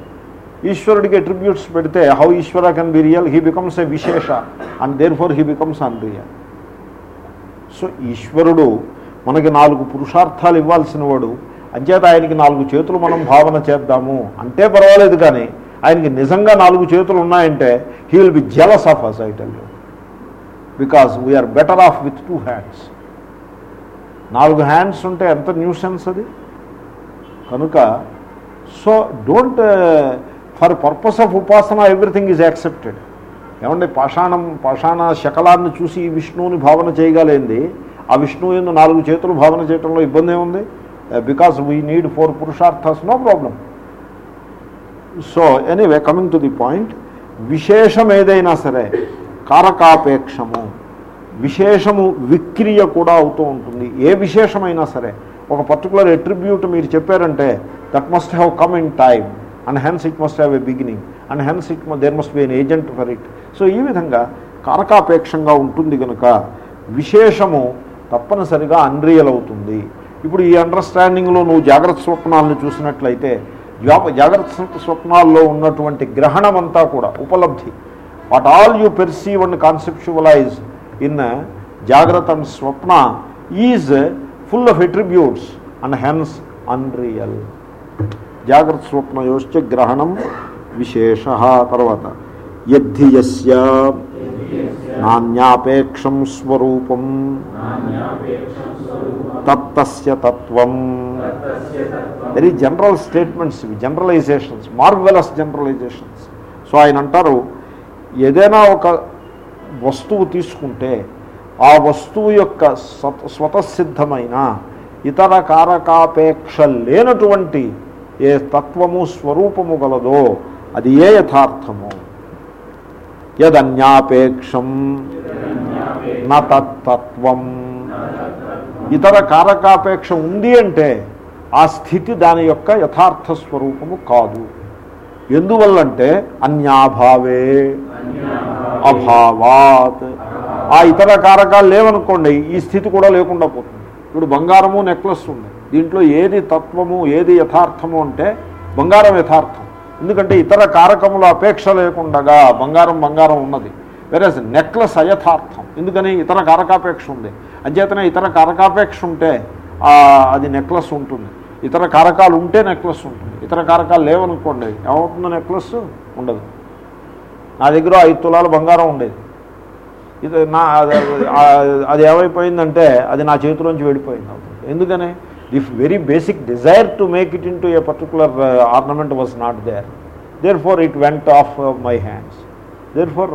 ఈశ్వరుడికి అట్రిబ్యూట్స్ పెడితే how Ishwara can be real he becomes a విశేష and therefore he becomes unreal so ఈశ్వరుడు మనకి నాలుగు పురుషార్థాలు ఇవ్వాల్సిన వాడు అంచేత ఆయనకి నాలుగు చేతులు మనం భావన చేద్దాము. అంటే పర్వాలేదు కానీ ఆయనకి నిజంగా నాలుగు చేతులు ఉన్నాయంటే he will be jealous of us I tell you because we are better off with two hands నాలుగు హ్యాండ్స్ ఉంటే ఎంత న్యూసెన్స్ అది? కనుక so don't for purpose of ఉపాసన ఎవ్రీథింగ్ ఈజ్ యాక్సెప్టెడ్ ఏమండి పాషాణం పాషాణ శకలాన్ని చూసి విష్ణువుని భావన చేయగలేంది. ఆ విష్ణువు ఎందు నాలుగు చేతులు భావన చేయడంలో ఇబ్బంది ఏముంది? Because we need four పురుషార్థస్ no problem so anyway coming to the point విశేషం ఏదైనా సరే కారకాపేక్షము విశేషము విక్రియ కూడా అవుతూ ఉంటుంది. ఏ విశేషమైనా సరే ఒక పర్టికులర్ ఎట్రిబ్యూట్ మీరు చెప్పారంటే that must have come in time and hence it must have a beginning and hence it there must be an agent for it so ఈ విధంగా కారకాపేక్షంగా ఉంటుంది కనుక విశేషము తప్పనిసరిగా అన్రియల్ అవుతుంది ఇప్పుడు ఈ అండర్స్టాండింగ్లో నువ్వు జాగ్రత్త స్వప్నాలను చూసినట్లయితే జాప జాగ్రత్త స్వప్నాల్లో ఉన్నటువంటి గ్రహణం అంతా కూడా ఉపలబ్ధి. What all you perceive and conceptualise in జాగ్రత్త and Swapna is full of attributes and hence unreal జాగ్రత్త స్వప్నయోశ్చ గ్రహణం విశేష తర్వాత యద్ధియస్య నాణ్యాపేక్షం స్వరూపం. తత్తస్య తత్వం. వెరీ జనరల్ స్టేట్మెంట్స్ ఇవి జనరలైజేషన్స్ మార్వెలస్ జనరలైజేషన్స్ సో ఆయన అంటారు ఏదైనా ఒక వస్తువు తీసుకుంటే ఆ వస్తువు యొక్క స్వత స్వతసిద్ధమైన ఇతర కారకాపేక్ష లేనటువంటి ఏ తత్వము స్వరూపము గలదో అది ఏ యథార్థము. యదన్యాపేక్షం నా తత్వం ఇతర కారకాపేక్ష ఉంది అంటే ఆ స్థితి దాని యొక్క యథార్థ స్వరూపము కాదు. ఎందువల్లంటే అన్యాభావే అభావాత్. ఆ ఇతర కారకాలు లేవనుకోండి ఈ స్థితి కూడా లేకుండా పోతుంది. ఇప్పుడు బంగారము నెక్లెస్ ఉంది. దీంట్లో ఏది తత్వము ఏది యథార్థము అంటే బంగారం యథార్థం. ఎందుకంటే ఇతర కారకముల అపేక్ష లేకుండగా బంగారం బంగారం ఉన్నది. వేరే నెక్లెస్ అయథార్థం. ఎందుకని? ఇతర కారకాపేక్ష ఉంది. అంచేతనే ఇతర కారకాపేక్ష ఉంటే అది నెక్లెస్ ఉంటుంది. ఇతర కారకాలు ఉంటే నెక్లెస్ ఉంటుంది. ఇతర కారకాలు లేవనుకోండి ఏమవుతుందో నెక్లెస్ ఉండదు. నా దగ్గర ఐదు తులాలు బంగారం ఉండేది. ఇది నా అది- అది ఏమైపోయిందంటే అది నా చేతిలోంచి వెళ్ళిపోయింది. ఎందుకని? The very basic desire to make it into a particular ornament was not there therefore it went off my hands therefore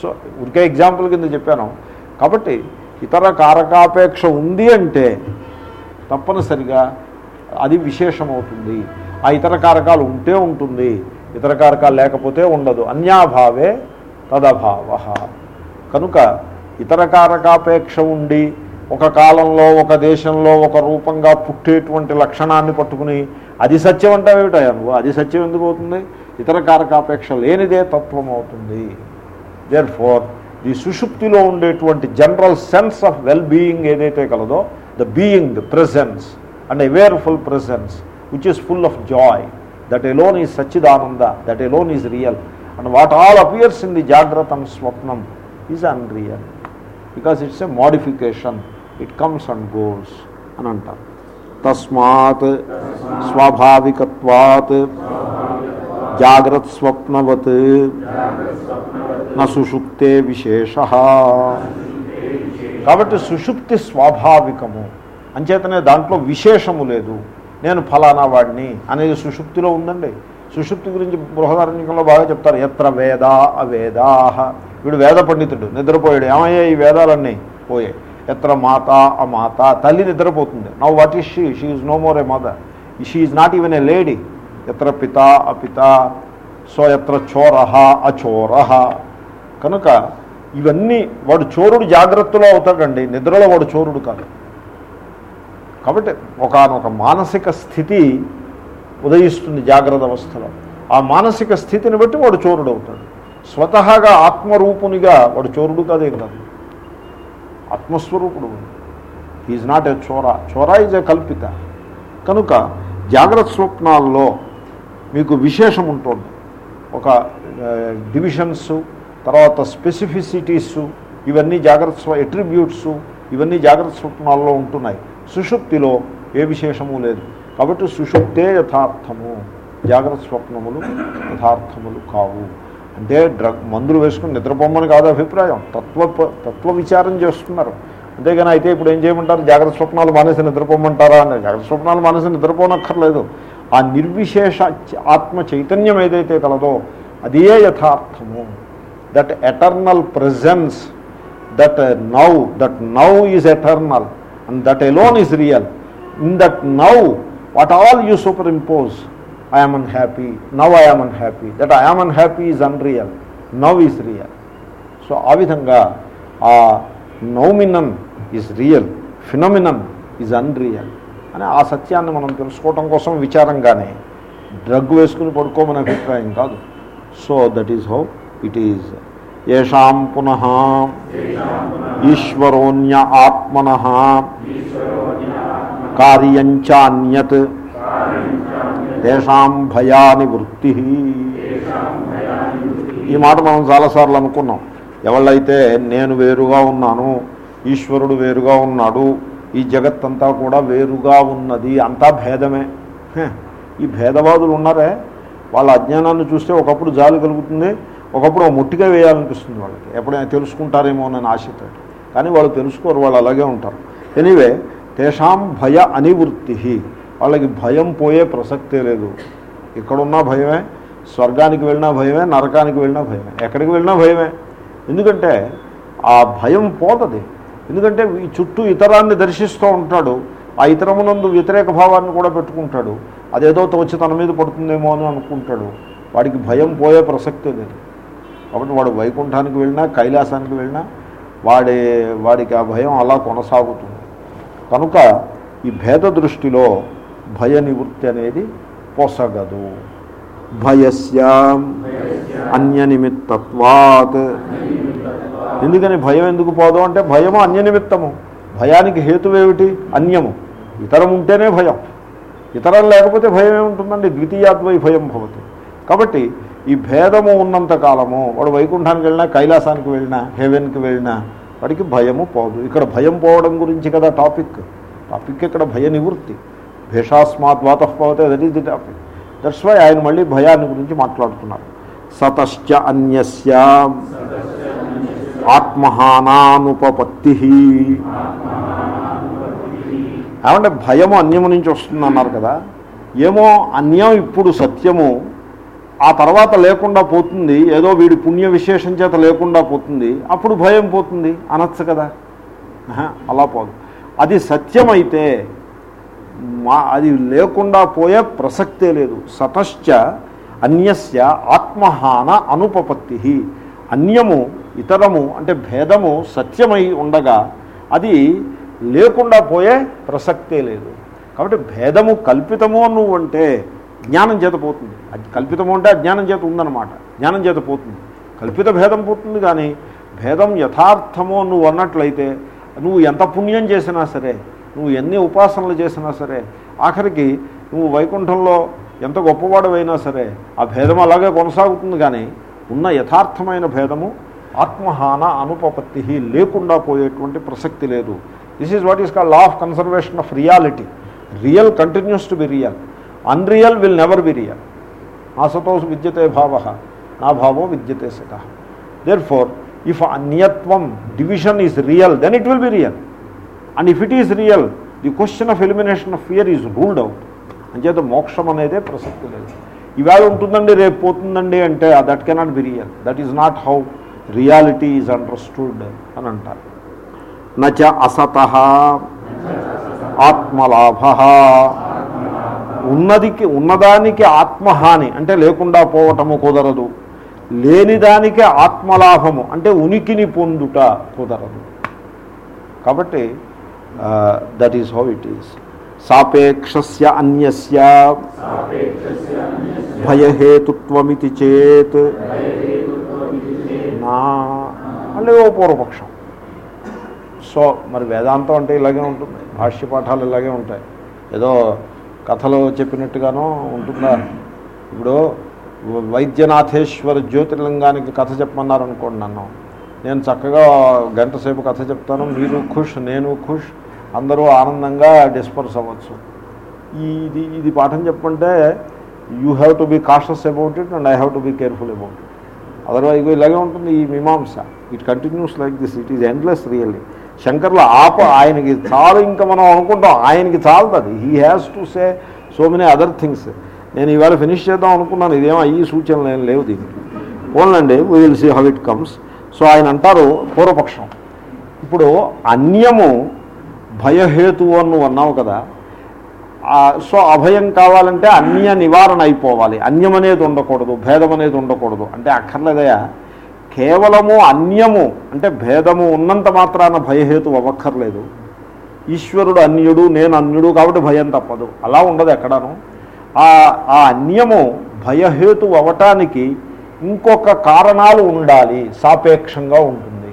so ఉరికే ఎగ్జాంపుల్ కింద చెప్పాను. కాబట్టి ఇతర కారకాపేక్ష ఉంది అంటే తప్పనిసరిగా అది విశేషమవుతుంది. ఆ ఇతర కారకాలు ఉంటే ఉంటుంది ఇతర కారకాలు లేకపోతే ఉండదు. అన్యాభావే తదభావ. కనుక ఇతర కారకాపేక్ష ఉండి ఒక కాలంలో ఒక దేశంలో ఒక రూపంగా పుట్టేటువంటి లక్షణాన్ని పట్టుకుని అది సత్యం అంటావేమిటా నువ్వు అది సత్యం ఎందుకు అవుతుంది? ఇతర కారకాపేక్ష లేనిదే తత్వం అవుతుంది. దేర్ ఫోర్ ఈ సుషుప్తిలో ఉండేటువంటి general sense of well being ఏదైతే కలదో the being presence and awareful presence which is full of joy that alone is Sachchidananda that alone is real and what all appears in the జాగ్రత్త and స్వప్నం is unreal because it's a modification it comes and goes అని అంటారు. తస్మాత్ స్వాభావికత్వాత్ జాగ్రత్త స్వప్నవత్ సుషుప్తే విశేష. కాబట్టి సుషుప్తి స్వాభావికము. అంచేతనే దాంట్లో విశేషము లేదు. నేను ఫలానా వాడిని అనేది సుషుప్తిలో ఉందండి. సుషుప్తి గురించి బృహదారణ్యంలో బాగా చెప్తారు. ఎత్ర వేదా అవేదాహ వీడు వేద పండితుడు. నిద్రపోయాడు. ఏమయ్యా ఈ వేదాలన్నీ? పోయాయి. ఎత్ర మాత అమాత తల్లి నిద్రపోతుంది. Now what is she she is no more a mother she is not even a lady ఎత్ర పిత అపిత సో ఎత్ర చోరహ అచోరహ కనుక ఇవన్నీ వాడు చోరుడు జాగ్రత్తలో అవుతాడండి. నిద్రలో వాడు చోరుడు కాదు. కాబట్టి ఒకనొక మానసిక స్థితి ఉదయిస్తుంది జాగ్రత్త అవస్థలో. ఆ మానసిక స్థితిని బట్టి వాడు చోరుడు అవుతాడు స్వతహాగా ఆత్మరూపునిగా వాడు చోరుడు కాదేం కాదు. ఆత్మస్వరూపుడు is not a chora chora is a కల్పిత కనుక జాగ్రత్త స్వప్నాల్లో మీకు విశేషం ఉంటుంది. ఒక డివిజన్స్ తర్వాత స్పెసిఫిసిటీస్ ఇవన్నీ జాగ్రత్త స్వ ఎట్రిబ్యూట్స్ ఇవన్నీ జాగ్రత్త స్వప్నాల్లో ఉంటున్నాయి. సుషుప్తిలో ఏ విశేషము లేదు. కాబట్టి సుషుప్తే యథార్థము. జాగ్రత్త స్వప్నములు యథార్థములు కావు. అంటే డ్రగ్ మందులు వేసుకుని నిద్రపోమని కాదు అభిప్రాయం. తత్వ తత్వ విచారం చేస్తున్నారు. అంతేగాని అయితే ఇప్పుడు ఏం చేయమంటారు? జాగ్రత్త స్వప్నాలు మానేసి నిద్రపోమంటారా అని. జాగ్రత్త స్వప్నాలు మానేసి నిద్రపోనక్కర్లేదు. ఆ నిర్విశేష ఆత్మ చైతన్యం ఏదైతే కలదో అదే యథార్థము. That eternal presence that now that now is eternal and that alone is real in that now what all you superimpose I am unhappy now I am unhappy that I am unhappy is unreal now is real so ఆ విధంగా ఆ noumenon is real phenomenon is unreal అని ఆ సత్యాన్ని మనం తెలుసుకోవటం కోసం విచారంగానే drug వేసుకుని పడుకోమని అభిప్రాయం కాదు. So that is how it is ఏషాం పునః ఈశ్వరోన్య ఆత్మన కార్యంచాన్యత్ తేషాం భయాని వృత్తి. ఈ మాట మనం చాలాసార్లు అనుకున్నాం. ఎవళ్ళైతే నేను వేరుగా ఉన్నాను ఈశ్వరుడు వేరుగా ఉన్నాడు ఈ జగత్తంతా కూడా వేరుగా ఉన్నది అంతా భేదమే. ఈ భేదవాదులు ఉన్నారే? వాళ్ళ అజ్ఞానాన్ని చూస్తే ఒకప్పుడు జాలి కలుగుతుంది ఒకప్పుడు ముట్టిగా వేయాలనిపిస్తుంది వాళ్ళకి. ఎప్పుడైనా తెలుసుకుంటారేమో అని ఆశతో. కానీ వాళ్ళు తెలుసుకోరు వాళ్ళు అలాగే ఉంటారు. ఎనీవే తేషాం భయ అనివృత్తి. వాళ్ళకి భయం పోయే ప్రసక్తే లేదు. ఇక్కడున్నా భయమే స్వర్గానికి వెళ్ళినా భయమే నరకానికి వెళ్ళినా భయమే. ఎక్కడికి వెళ్ళినా భయమే. ఎందుకంటే ఆ భయం పోతుంది. ఎందుకంటే ఈ చుట్టూ ఇతరాన్ని దర్శిస్తూ ఉంటాడు. ఆ ఇతరమునందు వ్యతిరేక భావాన్ని కూడా పెట్టుకుంటాడు. అదేదో తోచి తన మీద పడుతుందేమో అని అనుకుంటాడు. వాడికి భయం పోయే ప్రసక్తే లేదు. కాబట్టి వాడు వైకుంఠానికి వెళ్ళినా కైలాసానికి వెళ్ళినా వాడి వాడికి ఆ భయం అలా కొనసాగుతుంది. కనుక ఈ భేద దృష్టిలో భయ నివృత్తి అనేది పొసగదు. భయస్య అన్యనిమిత్తత్వాత్. ఎందుకని భయం ఎందుకు పోదు అంటే భయము అన్యనిమిత్తము. భయానికి హేతువేమిటి? అన్యము. ఇతరం ఉంటేనే భయం. ఇతరం లేకపోతే భయం ఏముంటుందండి? ద్వితీయాద్వై భయం భవతి. కాబట్టి ఈ భేదము ఉన్నంత కాలము వాడు వైకుంఠానికి వెళ్ళినా కైలాసానికి వెళ్ళినా హెవెన్కి వెళ్ళినా వాడికి భయము పోదు. ఇక్కడ భయం పోవడం గురించి కదా టాపిక్. టాపిక్ ఇక్కడ భయ నివృత్తి భేషాస్మాత్ వాతఃపవతే that is the topic that's why ఆయన మళ్ళీ భయాన్ని గురించి మాట్లాడుతున్నారు. సతశ్చ అన్యస్య ఆత్మహానానుపపత్తి. ఏమంటే భయము అన్యము నుంచి వస్తుంది అన్నారు కదా. ఏమో అన్యం ఇప్పుడు సత్యము ఆ తర్వాత లేకుండా పోతుంది ఏదో వీడి పుణ్య విశేషం చేత లేకుండా పోతుంది అప్పుడు భయం పోతుంది అనొచ్చు కదా. అలా పోదు. అది సత్యమైతే మా అది లేకుండా పోయే ప్రసక్తే లేదు. సతశ్చ అన్యస్య ఆత్మహాన అనుపపత్తి. అన్యము ఇతరము అంటే భేదము సత్యమై ఉండగా అది లేకుండా పోయే ప్రసక్తే లేదు. కాబట్టి భేదము కల్పితము నువ్వు అంటే జ్ఞానం చేత పోతుంది. అది కల్పితము అంటే అజ్ఞానం చేత ఉందన్నమాట. జ్ఞానం చేత పోతుంది. కల్పిత భేదం పోతుంది కానీ భేదం యథార్థమో నువ్వు అన్నట్లయితే నువ్వు ఎంత పుణ్యం చేసినా సరే నువ్వు ఎన్ని ఉపాసనలు చేసినా సరే ఆఖరికి నువ్వు వైకుంఠంలో ఎంత గొప్పవాడవైనా సరే ఆ భేదం అలాగే కొనసాగుతుంది కానీ ఉన్న యథార్థమైన భేదము ఆత్మహాన అనుపపత్తి లేకుండా పోయేటువంటి ప్రసక్తి లేదు. This is what is call law of conservation of reality real continues to be real unreal will never be real నా విద్యతే భావ నా భావో విద్యతే సత therefore if అన్యత్వం division is real then it will be real and if it is real the question of elimination of fear is ruled out అంచేత మోక్షం అనేదే ప్రసక్తి లేదు. ఇవాళ ఉంటుందండి రేపు పోతుందండి అంటే that cannot be real that is not how reality is understood అని అంటారు. నచ అసత ఆత్మలాభ. ఉన్నదికి ఉన్నదానికి ఆత్మహాని అంటే లేకుండా పోవటము కుదరదు. లేనిదానికి ఆత్మలాభము అంటే ఉనికిని పొందుట కుదరదు. కాబట్టి that is how it is సాపేక్షస్య అన్యస్య భయహేతుత్వమితి చేత్ నా అంటే ఓ పూర్వపక్షం సో మరి వేదాంతం అంటే ఇలాగే ఉంటుంది భాష్య పాఠాలు ఇలాగే ఉంటాయి ఏదో కథలో చెప్పినట్టుగానో ఉంటుందా ఇప్పుడు వైద్యనాథేశ్వర జ్యోతిర్లింగానికి కథ చెప్పమన్నారు అనుకోండి నన్ను నేను చక్కగా గంట సేపు కథ చెప్తాను మీరు ఖుష్ నేను ఖుష్ అందరూ ఆనందంగా డిస్పర్స్ అవ్వచ్చు. ఇది ఇది పాఠం చెప్పంటే you have to be cautious about it and I have to be careful about it otherwise ఇలాగే ఉంటుంది ఈ మీమాంస. It continues like this it is endless really శంకర్ల ఆప ఆయనకి చాలు ఇంకా మనం అనుకుంటాం. ఆయనకి చాలుతుంది he has to say so many other things నేను ఈవేళ ఫినిష్ చేద్దాం అనుకున్నాను. ఇదేమో ఈ సూచనలు ఏం లేవు దీనికి. ఓన్లండి we will see how it comes so ఆయన అంటారు పూర్వపక్షం. ఇప్పుడు అన్యము భయహేతువు అని నువ్వు అన్నావు కదా సో అభయం కావాలంటే అన్య నివారణ అయిపోవాలి. అన్యం అనేది ఉండకూడదు భేదం అనేది ఉండకూడదు. అంటే అక్కర్లేదయా కేవలము అన్యము అంటే భేదము ఉన్నంత మాత్రాన భయహేతు అవ్వక్కర్లేదు. ఈశ్వరుడు అన్యుడు నేను అన్యుడు కాబట్టి భయం తప్పదు. అలా ఉండదు ఎక్కడను. ఆ ఆ అన్యము భయహేతు అవ్వటానికి ఇంకొక కారణాలు ఉండాలి సాపేక్షంగా ఉంటుంది.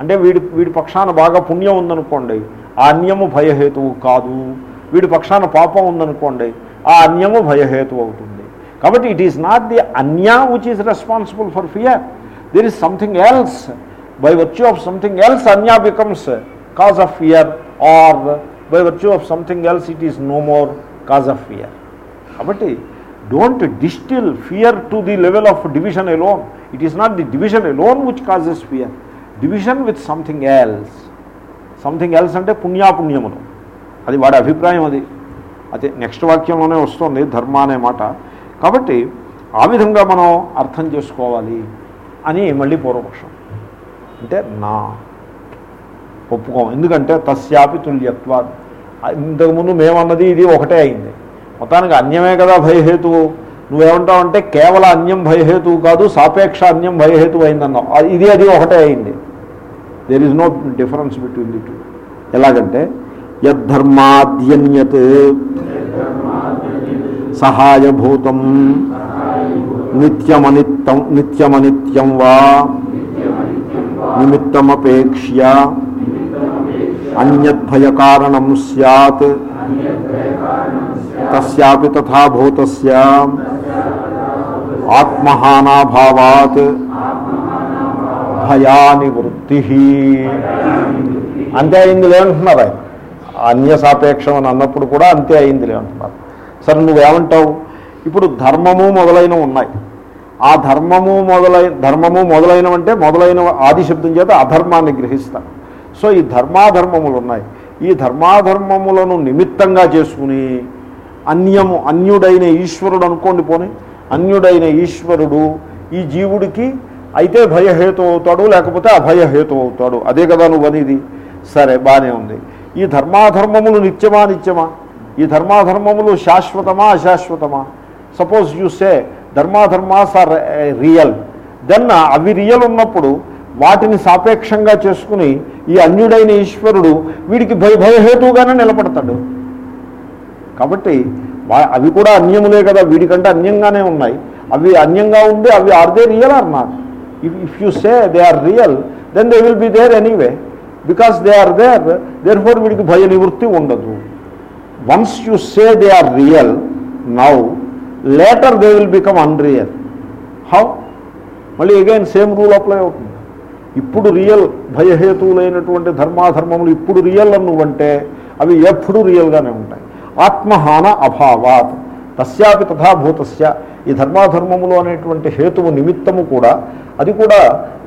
అంటే వీడి వీడి పక్షాన బాగా పుణ్యం ఉందనుకోండి ఆ అన్యము భయహేతువు కాదు. వీడి పక్షాన పాపం ఉందనుకోండి ఆ అన్యము భయహేతు అవుతుంది. కాబట్టి ఇట్ ఈస్ నాట్ ది అన్య which is responsible for fear there is something else by virtue of something else అన్య becomes cause of fear or by virtue of something else it is no more cause of fear కాబట్టి don't distil fear to the level of division alone it is not the division alone which causes fear division with something else something else అంటే పుణ్యాపుణ్యములు. అది వాడి అభిప్రాయం అది. అదే next వాక్యంలోనే వస్తుంది ధర్మ అనే మాట. కాబట్టి ఆ విధంగా మనం అర్థం చేసుకోవాలి అని మళ్ళీ పూర్వపక్షం. అంటే నా. ఒప్పుకోం. ఎందుకంటే తస్యాపి తుల్యత్వా ఇంతకుముందు మేమన్నది ఇది ఒకటే అయింది. మొత్తానికి అన్యమే కదా భయహేతువు నువ్వేమంటావంటే కేవల అన్యం భయహేతువు కాదు సాపేక్ష అన్యం భయహేతువు అయిందన్నావు. అది- ఇది అది ఒకటే అయింది. There is no difference between the two ఎలాగంటే యద్ధర్మాద్యన్యత్ సహాయభూతం నిత్యమనిత్యం నిత్యమనిత్యం వా నిమిత్తమపేక్ష్య అన్యద్భయకారణం సత్ తస్యాపి తథా భూతస్య భయాని వృత్తి. అంతే అయిందిలే అంటున్నారు ఆయన. అన్య సాపేక్షం అని అన్నప్పుడు కూడా అంతే అయిందిలే అంటున్నారు. సరే నువ్వేమంటావు? ఇప్పుడు ధర్మము మొదలైనవి ఉన్నాయి. ఆ ధర్మము మొదలై ధర్మము మొదలైనవంటే మొదలైన ఆది శబ్దం చేత అధర్మాన్ని గ్రహిస్తాను సో ఈ ధర్మాధర్మములు ఉన్నాయి. ఈ ధర్మాధర్మములను నిమిత్తంగా చేసుకుని అన్యము అన్యుడైన ఈశ్వరుడు అనుకోండి పోని. అన్యుడైన ఈశ్వరుడు ఈ జీవుడికి అయితే భయహేతు అవుతాడు లేకపోతే అభయహేతు అవుతాడు అదే కదా నువ్వు అనేది. సరే బాగానే ఉంది. ఈ ధర్మాధర్మములు నిత్యమా నిత్యమా? ఈ ధర్మాధర్మములు శాశ్వతమా అశాశ్వతమా? సపోజ్ చూస్తే ధర్మాధర్మాస్ ఆర్ రియల్. దెన్ అవి రియల్ ఉన్నప్పుడు వాటిని సాపేక్షంగా చేసుకుని ఈ అన్యుడైన ఈశ్వరుడు వీడికి భయ భయహేతువుగానే నిలబడతాడు. కాబట్టి అవి కూడా అన్యములే కదా. వీడికంటే అన్యంగానే ఉన్నాయి. అవి అన్యంగా ఉండి అవి ఆర్దే రియల్ అన్నారు If, if if you say they are real then they will be there anyway because are are there therefore వీడికి భయ నివృత్తి ఉండదు. Once you say they are real now later they will become unreal how మళ్ళీ again same rule apply అవుతుంది. ఇప్పుడు real భయహేతువులైనటువంటి ధర్మాధర్మములు ఇప్పుడు real నువ్వంటే అవి ఎప్పుడు రియల్గానే ఉంటాయి. ఆత్మహాన అభావాత్. తస్యాపి తథాభూతస్య ఈ ధర్మాధర్మములు అనేటువంటి హేతువు నిమిత్తము కూడా అది కూడా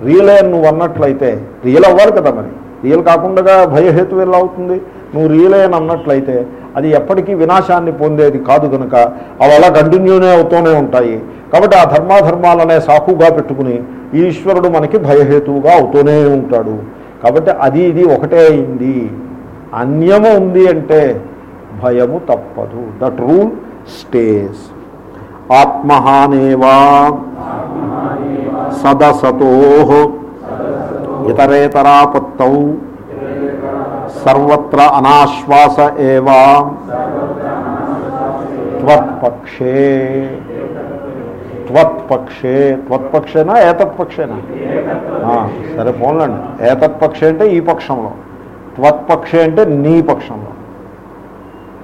రియలే అని నువ్వు అన్నట్లయితే రియల్ అవ్వాలి కదా మరి. రియల్ కాకుండా భయహేతు ఎలా అవుతుంది? నువ్వు రియలే అని అన్నట్లయితే అది ఎప్పటికీ వినాశాన్ని పొందేది కాదు కనుక అవి అలా కంటిన్యూనే అవుతూనే ఉంటాయి. కాబట్టి ఆ ధర్మాధర్మాలనే సాకుగా పెట్టుకుని ఈశ్వరుడు మనకి భయహేతువుగా అవుతూనే ఉంటాడు. కాబట్టి అది ఇది ఒకటే అయింది. అన్యము ఉంది అంటే భయము తప్పదు. దట్ రూల్ స్టేస్ ఆత్మహానేవా సదసతో ఇతరేతరాపత్తౌ సర్వత్ర అనాశ్వాస ఏవా త్వత్పక్షే త్వత్పక్షే త్వత్పక్షేనా ఏతత్పక్షేనా? సరే పోన్లండి. ఏతత్పక్షే అంటే ఈ పక్షంలో. త్వత్పక్షే అంటే నీ పక్షంలో.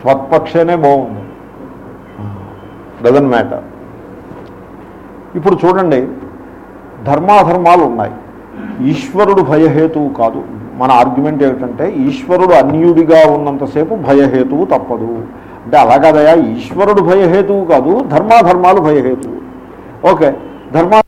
త్వత్పక్షేనే బాగుంది. Doesn't matter. ఇప్పుడు చూడండి ధర్మాధర్మాలు ఉన్నాయి. ఈశ్వరుడు భయహేతువు కాదు. మన ఆర్గ్యుమెంట్ ఏమిటంటే ఈశ్వరుడు అన్యుడిగా ఉన్నంతసేపు భయహేతువు తప్పదు. అంటే అలాగదయా ఈశ్వరుడు భయహేతువు కాదు ధర్మాధర్మాలు భయహేతువు. ఓకే ధర్మా